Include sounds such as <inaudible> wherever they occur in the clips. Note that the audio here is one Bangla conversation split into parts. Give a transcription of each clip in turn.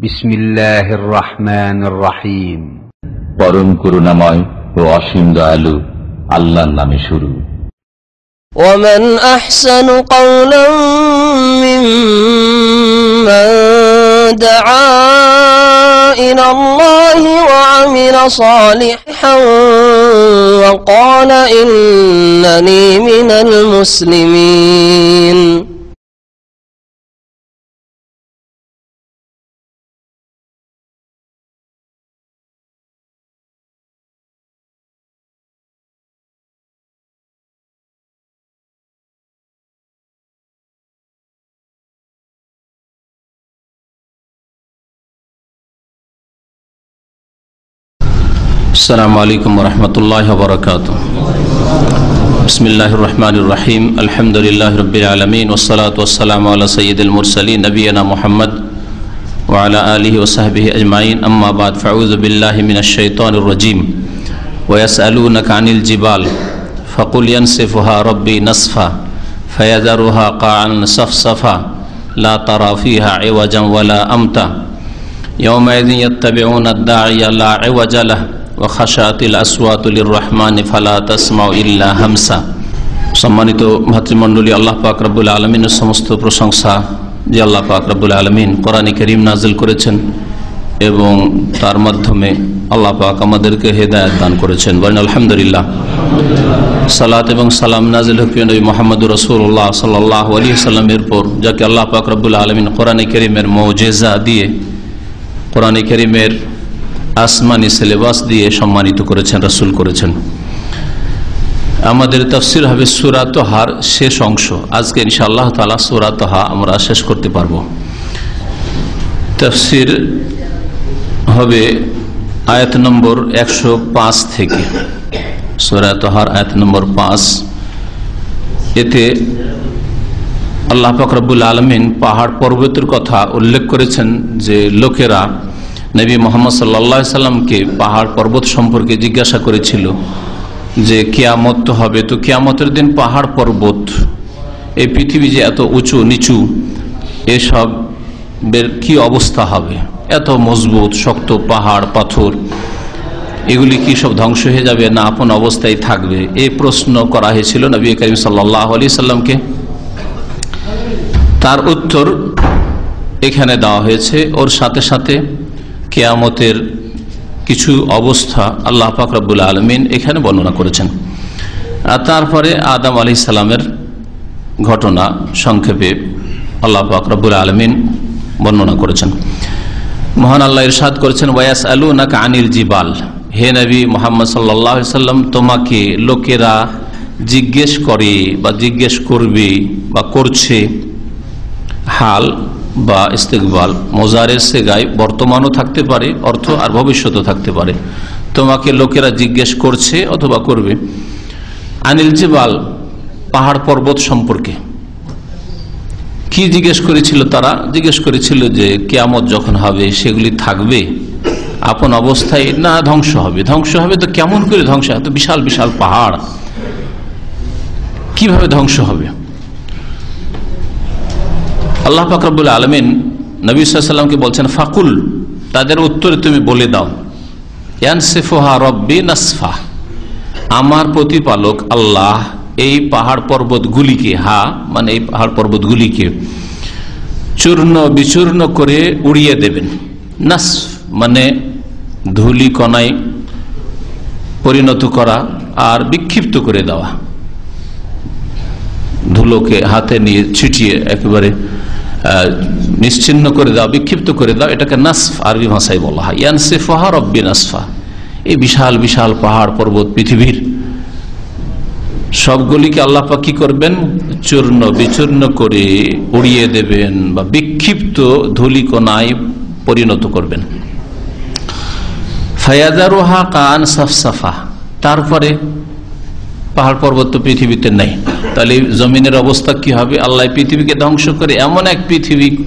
بسم الله الرحمن الرحيم পরম করুণাময় ও অসীম দয়ালু আল্লাহর নামে শুরু ومن أحسن قولا ممن دعا إلى الله وعمل صالحا وقال إنني من المسلمين السلام علیکم ورحمۃ اللہ وبرکاتہ۔ بسم اللہ الرحمن الرحیم۔ الحمد للہ رب العالمین والصلاة والسلام علی سید المرسلین نبینا محمد وعلى آلہ وصحبہ اجمعین۔ اما بعد فعوذ باللہ من الشیطان الرجیم۔ ویسألونک عن الجبال، فقل ينصفها ربی نصفا فیذرها قاعا صفصفا لا ترى فيها عوجا ولا امتا۔ یومئذ یتبعون الداعی لا عوج له রহমান তাসমা হামসা। সম্মানিত ভাতৃমন্ডলী আল্লাহ পাক রব্বুল আলমিনের সমস্ত প্রশংসা যে আল্লাহ পাক রব্বুল আলমিন কোরআনী করিম নাজিল করেছেন এবং তার মাধ্যমে আল্লাহ পাক আমাদেরকে হেদায়ত দান করেছেন। বলেন, আলহামদুলিল্লাহ। সালাত এবং সালাম নাজিল হকিনবী মোহাম্মদ রসুল্লাহ সাল্লাহ আলী সাল্লামের পর যাকে আল্লাহ পাক রব্বুল আলমিন কোরআনে করিমের মৌজেজা দিয়ে, কোরআনী করিমের আসমানি সিলেবাস দিয়ে সম্মানিত করেছেন, রাসুল করেছেন। আমাদের তফসির হবে সুরাতহার শেষ অংশ। আজকে ইনশাআল্লাহ তালা সুরাতহা আমরা শেষ করতে পারব। তফসির হবে আয়াত নম্বর একশো পাঁচ থেকে। সুরাতহার আয়াত নম্বর পাঁচ। এতে আল্লাহ ফকরাবুল আলমিন পাহাড় পর্বতের কথা উল্লেখ করেছেন যে লোকেরা নবী মোহাম্মদ সাল্লা সাল্লামকে পাহাড় পর্বত সম্পর্কে জিজ্ঞাসা করেছিল যে, কেয়ামত হবে, তো কেয়ামতের দিন পাহাড় পর্বত, এই পৃথিবী যে এত উঁচু, নিচু এসবের কি অবস্থা হবে? এত মজবুত, শক্ত পাহাড়, পাথর, এগুলি কি সব ধ্বংস হয়ে যাবে না আপন অবস্থায় থাকবে? এই প্রশ্ন করা হয়েছিল নবী করিম সাল্লাহ আলি সাল্লামকে। তার উত্তর এখানে দেওয়া হয়েছে, ওর সাথে সাথে কেয়ামতের কিছু অবস্থা আল্লাহ পাকরাবুল আলমিন এখানে বর্ণনা করেছেন। আর তারপরে আদাম আলি সালামের ঘটনা সংক্ষেপে আল্লাহ পাকরাবুল আলমিন বর্ণনা করেছেন। মহান আল্লাহ ইরশাদ করেছেন ওয়াস আলু নাকা আনিল জিবাল। হে নবী মোহাম্মদ সাল্লাহ সাল্লাম, তোমাকে লোকেরা জিজ্ঞেস করে বা জিজ্ঞেস করবে বা করছে হাল বা ইস্তেকবাল। মোজারের সেগায় বর্তমানও থাকতে পারে, অর্থ আর ভবিষ্যতও থাকতে পারে। তোমাকে লোকেরা জিজ্ঞেস করছে অথবা করবে। আনিল জিবাল, পাহাড় পর্বত সম্পর্কে। কি জিজ্ঞেস করেছিল তারা? জিজ্ঞেস করেছিল যে, কেয়ামত যখন হবে, সেগুলি থাকবে? আপন অবস্থায় না ধ্বংস হবে? ধ্বংস হবে তো কেমন করে ধ্বংস? এত বিশাল বিশাল পাহাড়। কীভাবে ধ্বংস হবে? আল্লাহ ফাকরাবুল আলমিন নবী সাল্লামকে বলছেন, ফাকুল, তাদের উত্তরে তুমি বলে দাও নাসফা, আমার প্রতিপালক আল্লাহ এই পাহাড় পর্বতগুলিকে, হা মানে এই পাহাড় পর্বতগুলিকে চূর্ণ বিচূর্ণ করে উড়িয়ে দেবেন। নাস মানে ধুলি কণায় পরিণত করা আর বিক্ষিপ্ত করে দেওয়া। ধুলোকে হাতে নিয়ে ছিটিয়ে একেবারে নিশ্চিন্ন করে দাও, বিক্ষিপ্ত করে দাও, এটাকে নাসফ, আরবি ভাষায় বলা হয়। ইয়ানসেফাহা রব্বি নাসফা। এই বিশাল বিশাল পাহাড় পর্বত পৃথিবীর। সবগুলিকে আল্লাপা কি করবেন? চূর্ণ, বিচূর্ণ করে উড়িয়ে দেবেন বা বিক্ষিপ্ত ধুলিকোনায় পরিণত করবেন। ফায়াদারোহা কান সাফসাফা। তারপরে পাহাড় পর্বত তো পৃথিবীতে নেই। তাহলে জমিনের অবস্থা কি হবে? আল্লাহ পৃথিবীকে ধ্বংস করে এমন এক পৃথিবী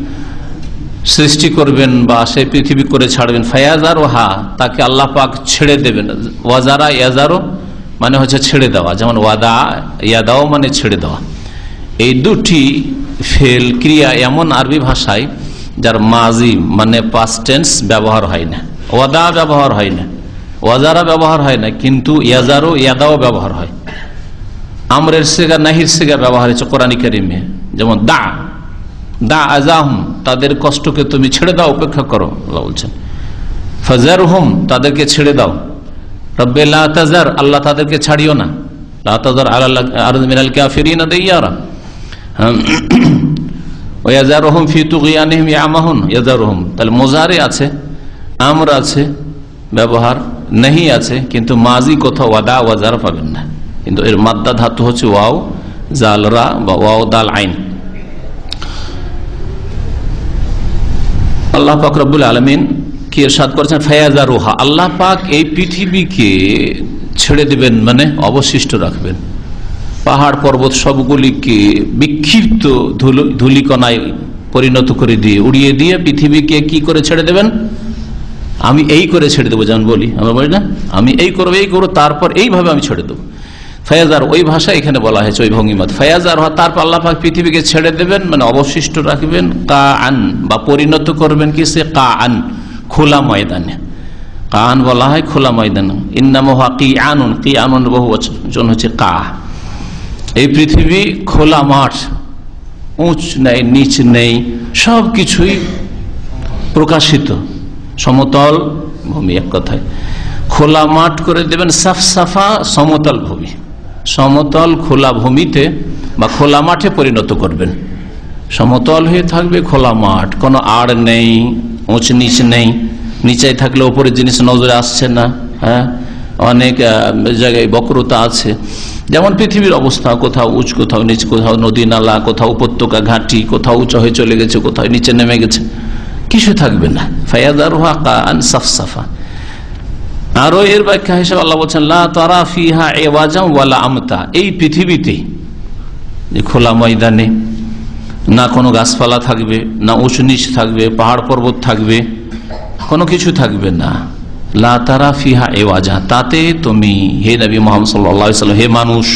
সৃষ্টি করবেন বা সেই পৃথিবী করে ছাড়বেন। ফায়াজার ও হা তাকে আল্লাহ পাক ছেড়ে দেবেন। ওয়াজারা ইয়াজারও মানে হচ্ছে ছেড়ে দেওয়া। যেমন ওয়াদা, ইয়াদাও মানে ছেড়ে দেওয়া। এই দুটি ফেল, ক্রিয়া এমন আরবি ভাষায়, যার মাজি মানে পাস্ট টেন্স ব্যবহার হয় না। ওয়াদা ব্যবহার হয় না। ওয়াজারা ব্যবহার হয় না, কিন্তু ইয়াজারও ইয়াদাও ব্যবহার হয়। আমরের সেগা নাহির সেগা ব্যবহার হয়েছে কোরআনী কারিমে। যেমন, দা দা আজাহম, তাদের কষ্টকে তুমি ছেড়ে দাও, উপেক্ষা করো, আল্লাহ বলছেন। ফাজার হুম তাদেরকে ছেড়ে দাও। রব্বে লাজার আল্লাহ তাদেরকে ছাড়িও না। লাতাজার আল্লাহ মিনাল কাফিরিন দেয়ারা। ওয়াজারহম ফি তুগিয়ানিহিম ইয়ামাহুন। ইয়াজারহম, তাহলে মোজারে আছে, আমর আছে, ব্যবহার নেহি আছে কিন্তু মাজি কোথাও ওয়াদা ওয়াজার পাবেন না কিন্তু এর মাদ্দা ধাতু হচ্ছে ওয়াও জালরা বা ওয়াও দাল আইন আল্লাহ পাক রব্বুল আলমিন কি এরশাদ করেছেন ফায়াজা রোহা আল্লাহ পাক এই পৃথিবীকে ছেড়ে দেবেন মানে অবশিষ্ট রাখবেন পাহাড় পর্বত সবগুলিকে বিক্ষিপ্ত ধুলিকণায় পরিণত করে দিয়ে উড়িয়ে দিয়ে পৃথিবীকে কি করে ছেড়ে দেবেন আমি এই করে ছেড়ে দেবো, যেমন বলি, আমরা বলি না? আমি এই করব এই করব, তারপর এইভাবে আমি ছেড়ে দেবো। ফয়াজার ওই ভাষা এখানে বলা হয়েছে, ওই ভঙ্গিমত। ফয়াজার হওয়া, তারপর আল্লাহ পাক পৃথিবীকে ছেড়ে দেবেন মানে অবশিষ্ট রাখবেন কা আন বা পরিণত করবেন কি সে কা আন খোলা ময়দানে। কান বলা হয় খোলা ময়দান। ইন্নামহা কি আনুন কি আনুন বহু বচন হচ্ছে কা। এই পৃথিবী খোলা মাঠ, উঁচ নেই, নিচ নেই সব কিছুই প্রকাশিত। সমতল ভূমি, এক কথায়। খোলা মাঠ করে দেবেন, সাফ সাফা সমতল ভূমি। সমতল খোলা ভূমিতে বা খোলা মাঠে পরিণত করবেন। সমতল হয়ে থাকবে খোলা মাঠ। কোনো আড় নেই, উঁচ নিচ নেই। নিচাই থাকলে ওপরের জিনিস নজরে আসছে না হ্যাঁ? অনেক জায়গায় বক্রতা আছে। যেমন পৃথিবীর অবস্থা, কোথাও উঁচ, কোথাও নিচ, কোথাও নদী, নালা, কোথাও উপত্যকা, ঘাটি, কোথাও উঁচু হয়ে চলে গেছে, কোথাও নিচে নেমে গেছে। কিছু থাকবে না। আরও এর ব্যাখ্যা হিসেবে আল্লাহ বলছেন ফিহা আমতা। এই পৃথিবীতে খোলা ময়দানে না কোনো গাছপালা থাকবে, না উঁচু নিচ থাকবে, পাহাড় পর্বত থাকবে, কোনো কিছু থাকবে না। লা ফিহা এওয়াজা তাতে তুমি, হে নবী মোহাম্মদ সাল্লাম হে মানুষ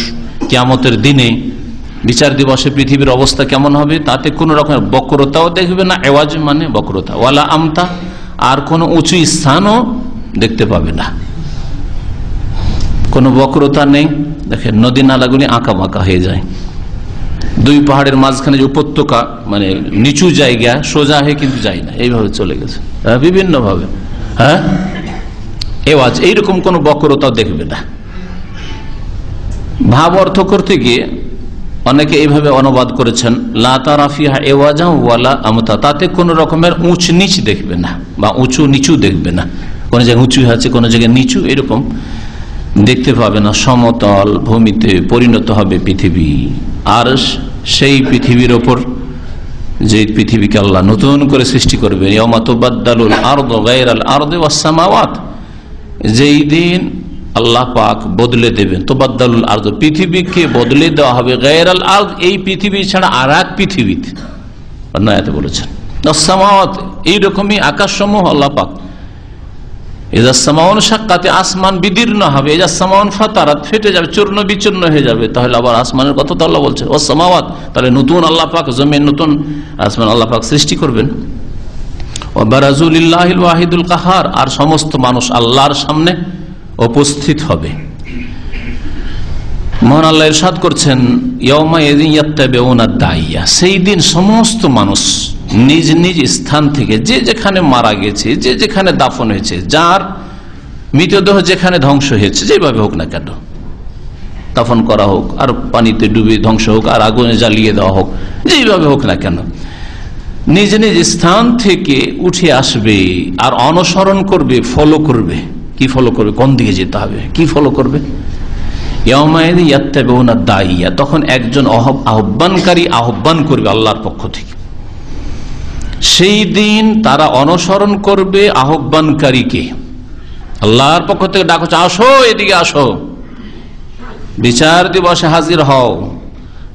কেমতের দিনে বিচার দিবসে পৃথিবীর অবস্থা কেমন হবে, তাতে কোন রকমের বক্রতাও দেখবে না, এওয়াজ মানে বক্রতা। ওয়ালা আমতা, আর কোনো উঁচু স্থানও দেখতে পাবে না। কোনো বক্রতা নেই, দেখেন, নদী নালাগুলি আঁকা বাঁকা হয়ে যায়। দুই পাহাড়ের মাঝখানে যে উপত্যকা মানে নিচু জায়গা, সোজা হয়ে কিন্তু যায় না, এইভাবে চলে গেছে। বিভিন্ন ভাবে হ্যাঁ? এওয়াজ, এইরকম কোন বক্রতা দেখবে না। ভাব অর্থ করতে গিয়ে অনেকে এইভাবে অনুবাদ করেছেন আমতা তাতে কোন রকমের উঁচ নিচ দেখবে না বা উঁচু নিচু দেখবে না। কোন জায়গায় উঁচু আছে, কোন জায়গায় নিচু, এরকম দেখতে পাবে না। সমতল ভূমিতে পরিণত হবে পৃথিবী। আর সেই পৃথিবীর ওপর যে পৃথিবীকে আল্লাহ নতুন করে সৃষ্টি করবে যেই দিন আল্লাহ পাক বদলে দেবেন। তোবাদ্দালুল আর্দ, পৃথিবীকে বদলে দেওয়া হবে। গায়ের আল আর্দ, এই পৃথিবী ছাড়া আর এক পৃথিবীতে। নয়াতে বলেছেন এইরকমই আকাশসমূহ আল্লাহ আসমান বিদীর্ণ হবে। ফেটে যাবে, চূর্ণ হয়ে যাবে। তাহলে আবার আসমানের কথা তো আল্লাহ বলছে ও তাহলে নতুন পাক নতুন আসমান সৃষ্টি করবেন। ও বারাজুল্লাহিল ওয়াহিদুল কাহার আর সমস্ত মানুষ আল্লাহর সামনে উপস্থিত হবে। মহান আল্লাহ ইরশাদ করছেন সেই দিন সমস্ত মানুষ নিজ নিজ স্থান থেকে যে যেখানে মারা গেছে, যে যেখানে দাফন হয়েছে, যার মৃতদেহ যেখানে ধ্বংস হয়েছে, যেভাবে হোক না কেন, দাফন করা হোক, আর পানিতে ডুবে ধ্বংস হোক, আর আগুনে জ্বালিয়ে দেওয়া হোক যেভাবে হোক না কেন, নিজ নিজ স্থান থেকে উঠে আসবে, আর অনুসরণ করবে ফলো করবে। কি ফলো করবে? কোন দিকে যেতে হবে? কি ফলো করবে? তখন একজন আহ্বানকারী আহ্বান করবে আল্লাহর পক্ষ থেকে। সেই দিন তারা অনুসরণ করবে আহ্বানকারীকে। আল্লাহর পক্ষ থেকে ডাক হচ্ছে আসো, এদিকে আসো। বিচার দিবসে হাজির হও।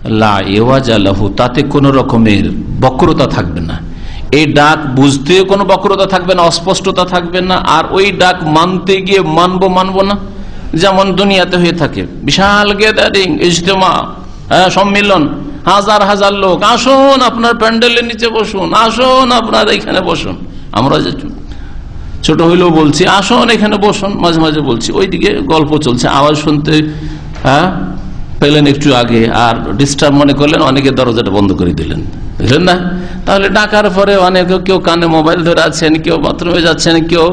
লাহু, তাতে কোন রকমের বক্রতা থাকবে না। এই ডাক বুঝতে কোনো বক্রতা থাকবে না, অস্পষ্টতা থাকবে না, আর ওই ডাক মানতে গিয়ে মানবো মানবো না। যেমন দুনিয়াতে হয়ে থাকে, বিশাল গ্যাদারিং ইজতেমা হ্যাঁ সম্মিলন, হাজার হাজার লোক, আসুন আপনার প্যান্ডেলের নিচে বসুন, আসুন আপনার এখানে বসুন, আমরা যে ছোট হইলেও বলছি, আসুন এখানে বসুন, মাঝে মাঝে বলছি, ওইদিকে গল্প চলছে, আওয়াজ শুনতে হ্যাঁ পেলেন একটু আগে, আর ডিস্টার্ব মনে করলেন, অনেকে দরজাটা বন্ধ করে দিলেন। বুঝলেন না? তাহলে ডাকার পরে অনেক কেউ কানে মোবাইল ধরে আছেন, কেউ বাথরুমে যাচ্ছেন, কেউ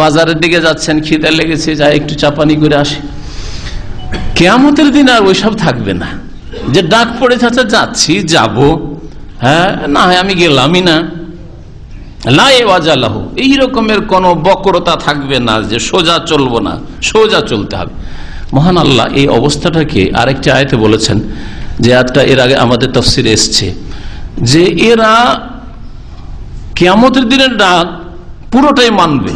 বাজারের দিকে যাচ্ছেন, খিদে লেগেছে, যাই একটু চাপানি করে আসে। কেয়ামতের দিন আর ওইসব থাকবে না। যে ডাক পড়ে যাচ্ছে, যাচ্ছি, যাব। হ্যাঁ না হয় আমি গেলামই না। লাহ এই রকমের কোন বক্রতা থাকবে না যে সোজা চলবো না, সোজা চলতে হবে। মহান আল্লাহ এই অবস্থাটাকে আরেকটি আয়তে বলেছেন যে আয়টা এর আগে আমাদের তফসিরে এসছে। যে এরা কেয়ামতের দিনের ডাক পুরোটাই মানবে।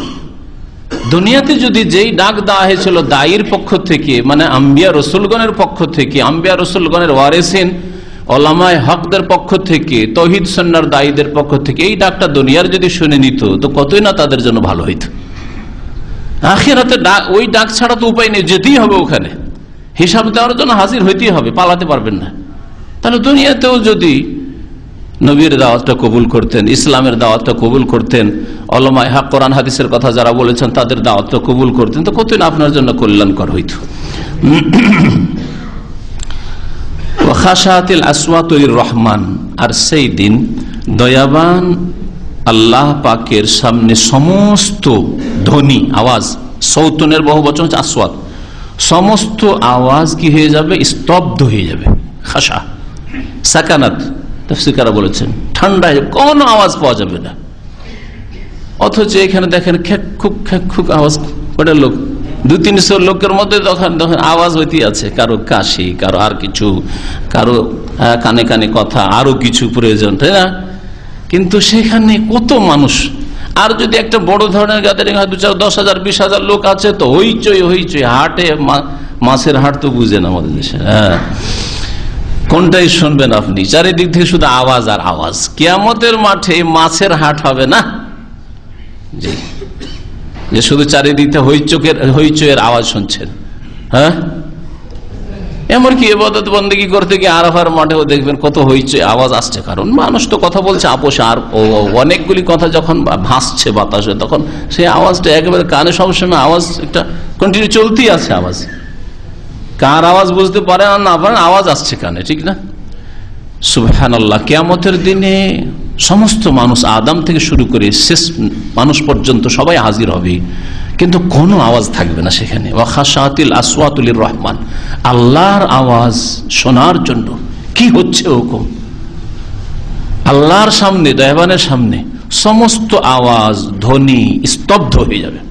দুনিয়াতে যদি যেই ডাক দেওয়া হয়েছিল দায়ের পক্ষ থেকে মানে আম্বিয়া রসুলগণের পক্ষ থেকে, আম্বিয়া রসুলগণের ওয়ারেসিন, ওলামায় হকদের পক্ষ থেকে, তহিদ সন্ন্যার দায়ীদের পক্ষ থেকে, এই ডাকটা দুনিয়ার যদি শুনে নিত, তো কতই না তাদের জন্য ভালো হইত। আখেরাতে ডাক ওই ডাক ছাড়া তো উপায় নেই, যেতেই হবে ওখানে। হিসাব দেওয়ার জন্য হাজির হইতেই হবে, পালাতে পারবেন না। তাহলে দুনিয়াতেও যদি নবীর দাওয়াতটা কবুল করতেন, ইসলামের দাওয়াতটা কবুল করতেন অলমায় হাক কোরআন হাদিসের কথা যারা বলেছেন তাদের দাওয়াতটা কবুল করতেন। তো কতই না আপনার জন্য কল্যাণকর হইত। খাসাতিল আসওয়াতুর রহমান আর সেই দিন দয়াবান আল্লাহ পাকের সামনে সমস্ত ধ্বনি, আওয়াজ, সৌতনের বহু বচন হচ্ছে আসওয়াত। সমস্ত আওয়াজ কি হয়ে যাবে? স্তব্ধ হয়ে যাবে। খাসা সাকানাত। তফসিকারা বলেছেন? ঠান্ডায় কোনো আওয়াজ পাওয়া যাবে না। অথচ এখানে দেখেন খেক খুক আওয়াজ। করে লোক? দু তিনশো লোকের মধ্যে তখন তখন আওয়াজ হইতে আছে, কারও কাশি, কারও আর কিছু, কারও কানে কানে কথা, আরও কিছু প্রয়োজন, তাই না? কিন্তু সেখানে কত মানুষ? আর যদি একটা বড় ধরনের গ্যাদারিং হয়, দু চার, দশ হাজার, বিশ হাজার লোক আছে, তো হইচই হইচই, হাটে মাছের হাট তো বুঝে না আমাদের দেশে হ্যাঁ। কোনটাই শুনবেন আপনি? চারিদিক থেকে শুধু আওয়াজ আর আওয়াজ। কেয়ামতের মাঠে মাছের হাট হবে না? যে শুধু চারিদিকে হইচকের হইচয়ের আওয়াজ শুনছেন। হ্যাঁ? এমনকি এবাদত বন্দী করতে গিয়ে আর আরাফার মাঠেও দেখবেন কত হইচই আওয়াজ আসছে। কারণ মানুষ তো কথা বলছে, আপোষে আর অনেকগুলি কথা যখন ভাসছে বাতাসে, তখন সেই আওয়াজটা একেবারে কানে সবসময় আওয়াজ, একটা কন্টিনিউ চলতেই আছে আওয়াজ। কার আওয়াজ বুঝতে পারে আর না পারেন আওয়াজ আসছে কানে, ঠিক না? সুবহান আল্লাহ কেয়ামতের দিনে সমস্ত মানুষ আদাম থেকে শুরু করে শেষ মানুষ পর্যন্ত সবাই হাজির হবে। কিন্তু কোনো আওয়াজ থাকবে না সেখানে। ওয়াখাসাতিল আসওয়াতুলির রহমান আল্লাহর আওয়াজ শোনার জন্য। কি হচ্ছে হুকুম? আল্লাহর সামনে, দয়াবানের সামনে সমস্ত আওয়াজ ধ্বনি স্তব্ধ হয়ে যাবে।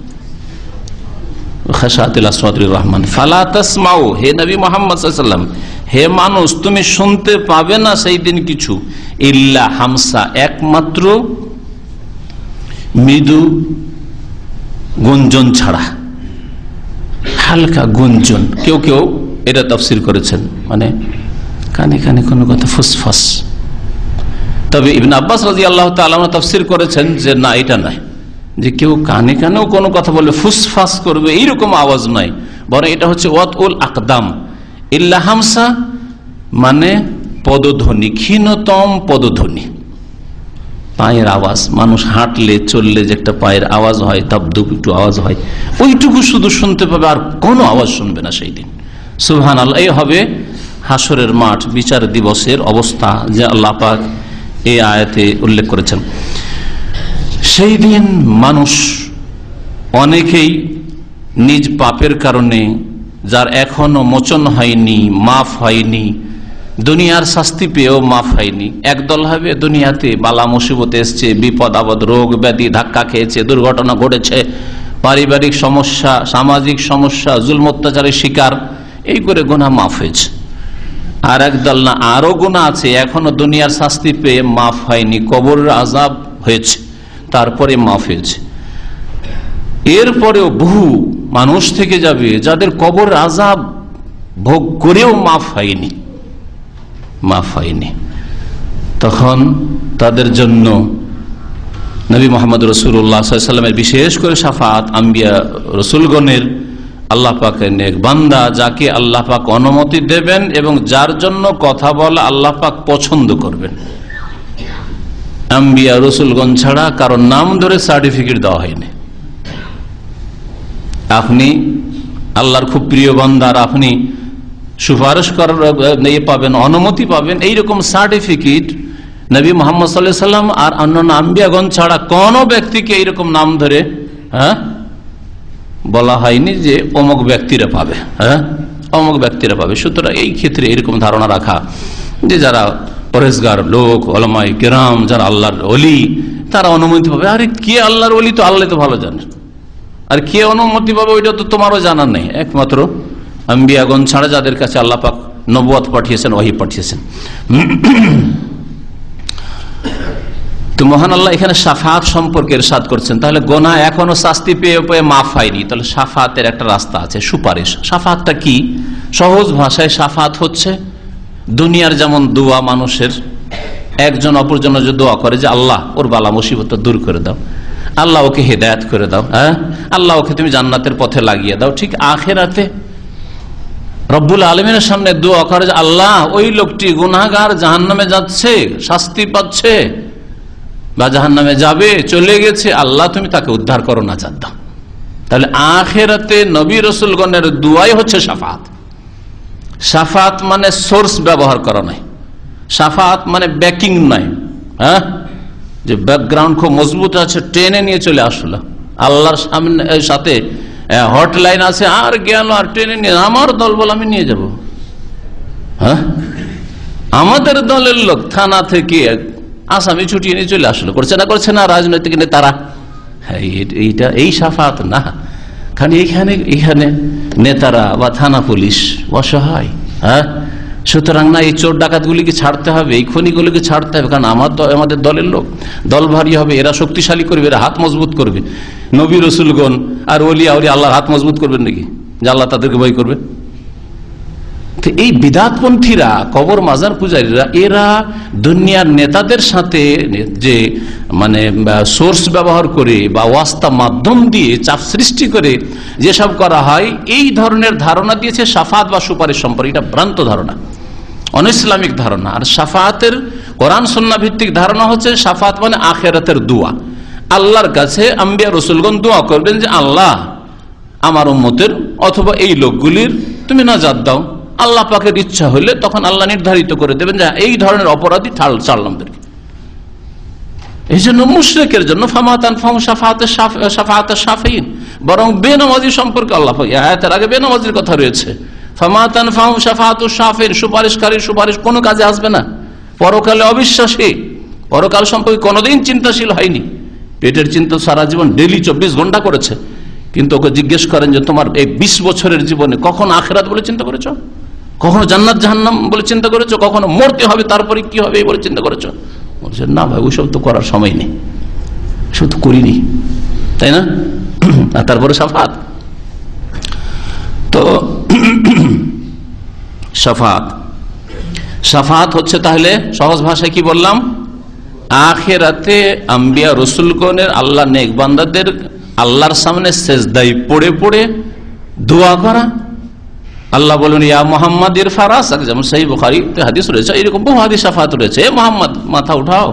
রহমান ফালা তাসমাউ হে নবী মোহাম্মদ সাল্লাম হে মানুষ, তুমি শুনতে পাবে না সেই দিন কিছু। ইল্লা হামসা, একমাত্র মৃদু গুঞ্জন ছাড়া। হালকা গুঞ্জন। কেউ কেউ এটা তফসির করেছেন মানে কানে কানে কোনো কথা ফুসফাস। তবে ইবিন আব্বাস রাজি আল্লাহ তালা তফসির করেছেন যে, না, এটা নাই যে কেউ কানে কানেও কোনো কথা বলে ফুসফাস করবে, এইরকম আওয়াজ নয় বরং এটা হচ্ছে ওয়াত উল আকদাম। ইল্লা হামসা মানে পদধ্বনি, ক্ষীণতম পদধ্বনি। পায়ের আওয়াজ, মানুষ হাঁটলে, চললে যে একটা পায়ের আওয়াজ হয় দাবদুব একটু আওয়াজ হয়, ওইটুকু শুধু শুনতে পাবে, আর কোনো আওয়াজ শুনবে না সেই দিন। সুহান আল্লাহ এই হবে হাসরের মাঠ, বিচার দিবসের অবস্থা, যে আল্লাহ পাক এই আয়াতে উল্লেখ করেছেন। সেই দিন মানুষ অনেকেই নিজ পাপের কারণে, যার এখনও মোচন হয়নি, মাফ হয়নি, দুনিয়ার শাস্তি পেয়েও মাফ হয়নি। একদল হবে দুনিয়াতে বালা মুসিবত এসছে, বিপদ, আপদ, রোগ, ব্যাধি, ধাক্কা খেয়েছে, দুর্ঘটনা ঘটেছে, পারিবারিক সমস্যা, সামাজিক সমস্যা জুল অত্যাচারের শিকার, এই করে গোনা মাফ হয়েছে। আর একদল না, আরও গুণা আছে, এখনও দুনিয়ার শাস্তি পেয়ে মাফ হয়নি কবর আজাব হয়েছে। তারপরে হয়েছে এরপরেও বহু মানুষ থেকে যাবে যাদের কবর আজাব ভোগ করেও মাফ হয়নি। মাফ হয়নি। তখন তাদের জন্য নবী মোহাম্মদ রসুল্লাহ বিশেষ করে সাফাত আম্বিয়া, রসুলগণের আল্লাহ পাকের নেক বান্দা, যাকে আল্লাহ পাক অনুমতি দেবেন এবং যার জন্য কথা বলা আল্লাহ পাক পছন্দ করবেন। আম্বিয়া রসুলগঞ্জ ছাড়া কারোর নাম ধরে সার্টিফিকেট দেওয়া হয়নি। আপনি আল্লাহর খুব প্রিয় বান্দার আপনি সুপারিশ করার ইয়ে পাবেন, অনুমতি পাবেন, এইরকম সার্টিফিকেট নবী মোহাম্মদ সাল্লাহ সাল্লাম আর অন্যান্য আম্বিয়াগঞ্জ ছাড়া কোন ব্যক্তিকে এইরকম নাম ধরে হ্যাঁ বলা হয়নি যে অমুক ব্যক্তিরা পাবে হ্যাঁ অমুক ব্যক্তিরা পাবে। সুতরাং এই ক্ষেত্রে এরকম ধারণা রাখা যে যারা পরেশগার লোক অলমাই গ্রাম যারা আল্লাহর অলি তারা অনুমতি পাবে আরে কে আল্লাহর অলি তো আল্লাহ তো ভালো জানে। আর কে অনুমতি পাবে ওইটা তো তোমারও জানার নেই। একমাত্র আম্বিয়াগঞ্জ ছাড়া যাদের কাছে আল্লাহ পাক নবুয়াত পাঠিয়েছেন ওহি পাঠিয়েছেন। তো মহান আল্লাহ এখানে সাফাত সম্পর্কে সাদ করছেন। তাহলে গোনা এখনও শাস্তি পেয়ে পেয়ে মাফ হয়নি। তাহলে সাফাতের একটা রাস্তা আছে, সুপারিশ। সাফাতটা কি? সহজ ভাষায় সাফাত হচ্ছে দুনিয়ার যেমন দোয়া মানুষের, একজন অপরজন যে দোয়া করে যে, আল্লাহ, ওর বালা মুসিবতটা দূর করে দাও। আল্লাহ ওকে হেদায়ত করে দাও হ্যাঁ? আল্লাহ ওকে তুমি জান্নাতের পথে লাগিয়ে দাও। ঠিক আখেরাতে রব্বুল আলমিনের সামনে দোয়া করে যে, আল্লাহ, ওই লোকটি গুনাগার জাহান নামে যাচ্ছে, শাস্তি পাচ্ছে বা জাহান নামে যাবে, চলে গেছে। আল্লাহ, তুমি তাকে উদ্ধার করো না দাও। তাহলে আখেরাতে নবী রসুলগণের দুয়াই হচ্ছে সাফাত। সাফাত মানে সোর্স ব্যবহার করা নয়। সাফাত মানে ব্যাকিং নয়। হ্যাঁ? যে ব্যাকগ্রাউন্ড খুব মজবুত আছে ট্রেনে নিয়ে চলে আসলো। আল্লাহর সামনে সাথে হটলাইন আছে, আর গেল আর ট্রেনে নিয়ে, আমার দল বল আমি নিয়ে যাব। হ্যাঁ? আমাদের দলের লোক থানা থেকে আসামি ছুটিয়ে নিয়ে চলে আসলো। করছে না করছে না, রাজনৈতিক নেতারা। হ্যাঁ এই- এইটা, এই সাফাত না। খালি এখানে এখানে নেতারা বা থানা পুলিশ অসহায় হ্যাঁ? সুতরাং না, এই চোর ডাকাতগুলিকে ছাড়তে হবে, এই খনিগুলিকে ছাড়তে হবে, কারণ আমার আমাদের দলের লোক, দল ভারী হবে, এরা শক্তিশালী করবে, এরা হাত মজবুত করবে। নবী রসুলগণ আর ওলিয়া ওলি আল্লাহর হাত মজবুত করবেন নাকি? যে আল্লাহ তাদেরকে ভয় করবে। তো এই বিদাতপন্থীরা, কবর মাজার পূজারীরা, এরা দুনিয়ার নেতাদের সাথে যে মানে সোর্স ব্যবহার করে বা, ওয়াস্তা মাধ্যম দিয়ে চাপ সৃষ্টি করে যেসব করা হয়, এই ধরনের ধারণা দিয়েছে সাফাত বা সুপারিশ সম্পর্কে। এটা ভ্রান্ত ধারণা অন ইসলামিক ধারণা। আর সাফাতের কোরআন সন্না ভিত্তিক ধারণা হচ্ছে সাফাত মানে আখেরাতের দোয়া। আল্লাহর কাছে আম্বিয়া রসুলগণ দোয়া করবেন যে, আল্লাহ, আমার উম্মতের অথবা এই লোকগুলির তুমি নাজাদ দাও। আল্লাহ পাকের ইচ্ছা হলে তখন আল্লাহ নির্ধারিত করে দেবেন যে এই ধরনের অপরাধী ছাড়লাম এই জন্য মুশ্রেকের জন্য বরং বেনামাজি সম্পর্কে আগে বেনামাজির কথা রয়েছে। ফামাতান ফাম সাফাত সাফিন সুপারিশকারী সুপারিশ কোনো কাজে আসবে না। পরকালে অবিশ্বাসী। পরকাল সম্পর্কে কোনোদিন চিন্তাশীল হয়নি। পেটের চিন্তা সারা জীবন ডেলি চব্বিশ ঘণ্টা করেছে। কিন্তু ওকে জিজ্ঞেস করেন যে, তোমার এই বিশ বছরের জীবনে কখন আখেরাত বলে চিন্তা করেছ? কখনো জান্নাত জাহান্নাম বলে চিন্তা করেছ? কখনো মরতে হবে, তারপরে কি হবে বলে চিন্তা করেছ? বলছে, না ভাই, ওইসব তো করার সময় নেই। শুধু করিনি। তাই না? <clears throat> আর তারপরে সাফাত। তো <clears throat> সাফাত। সাফাত হচ্ছে তাহলে সহজ ভাষায় কি বললাম? আখেরাতে আম্বিয়া রসুলগণের আল্লাহ নেক বান্দাদের আল্লাহর সামনে শেষদাই পড়ে পড়ে দোয়া করা। আল্লাহ বলুন, ইয়া মোহাম্মদ ইরফারাস যেমন সেই বুখারি হাদিস রয়েছে, এরকম বহু হাদিস সাফাত রয়েছে। মোহাম্মদ, মাথা উঠাও।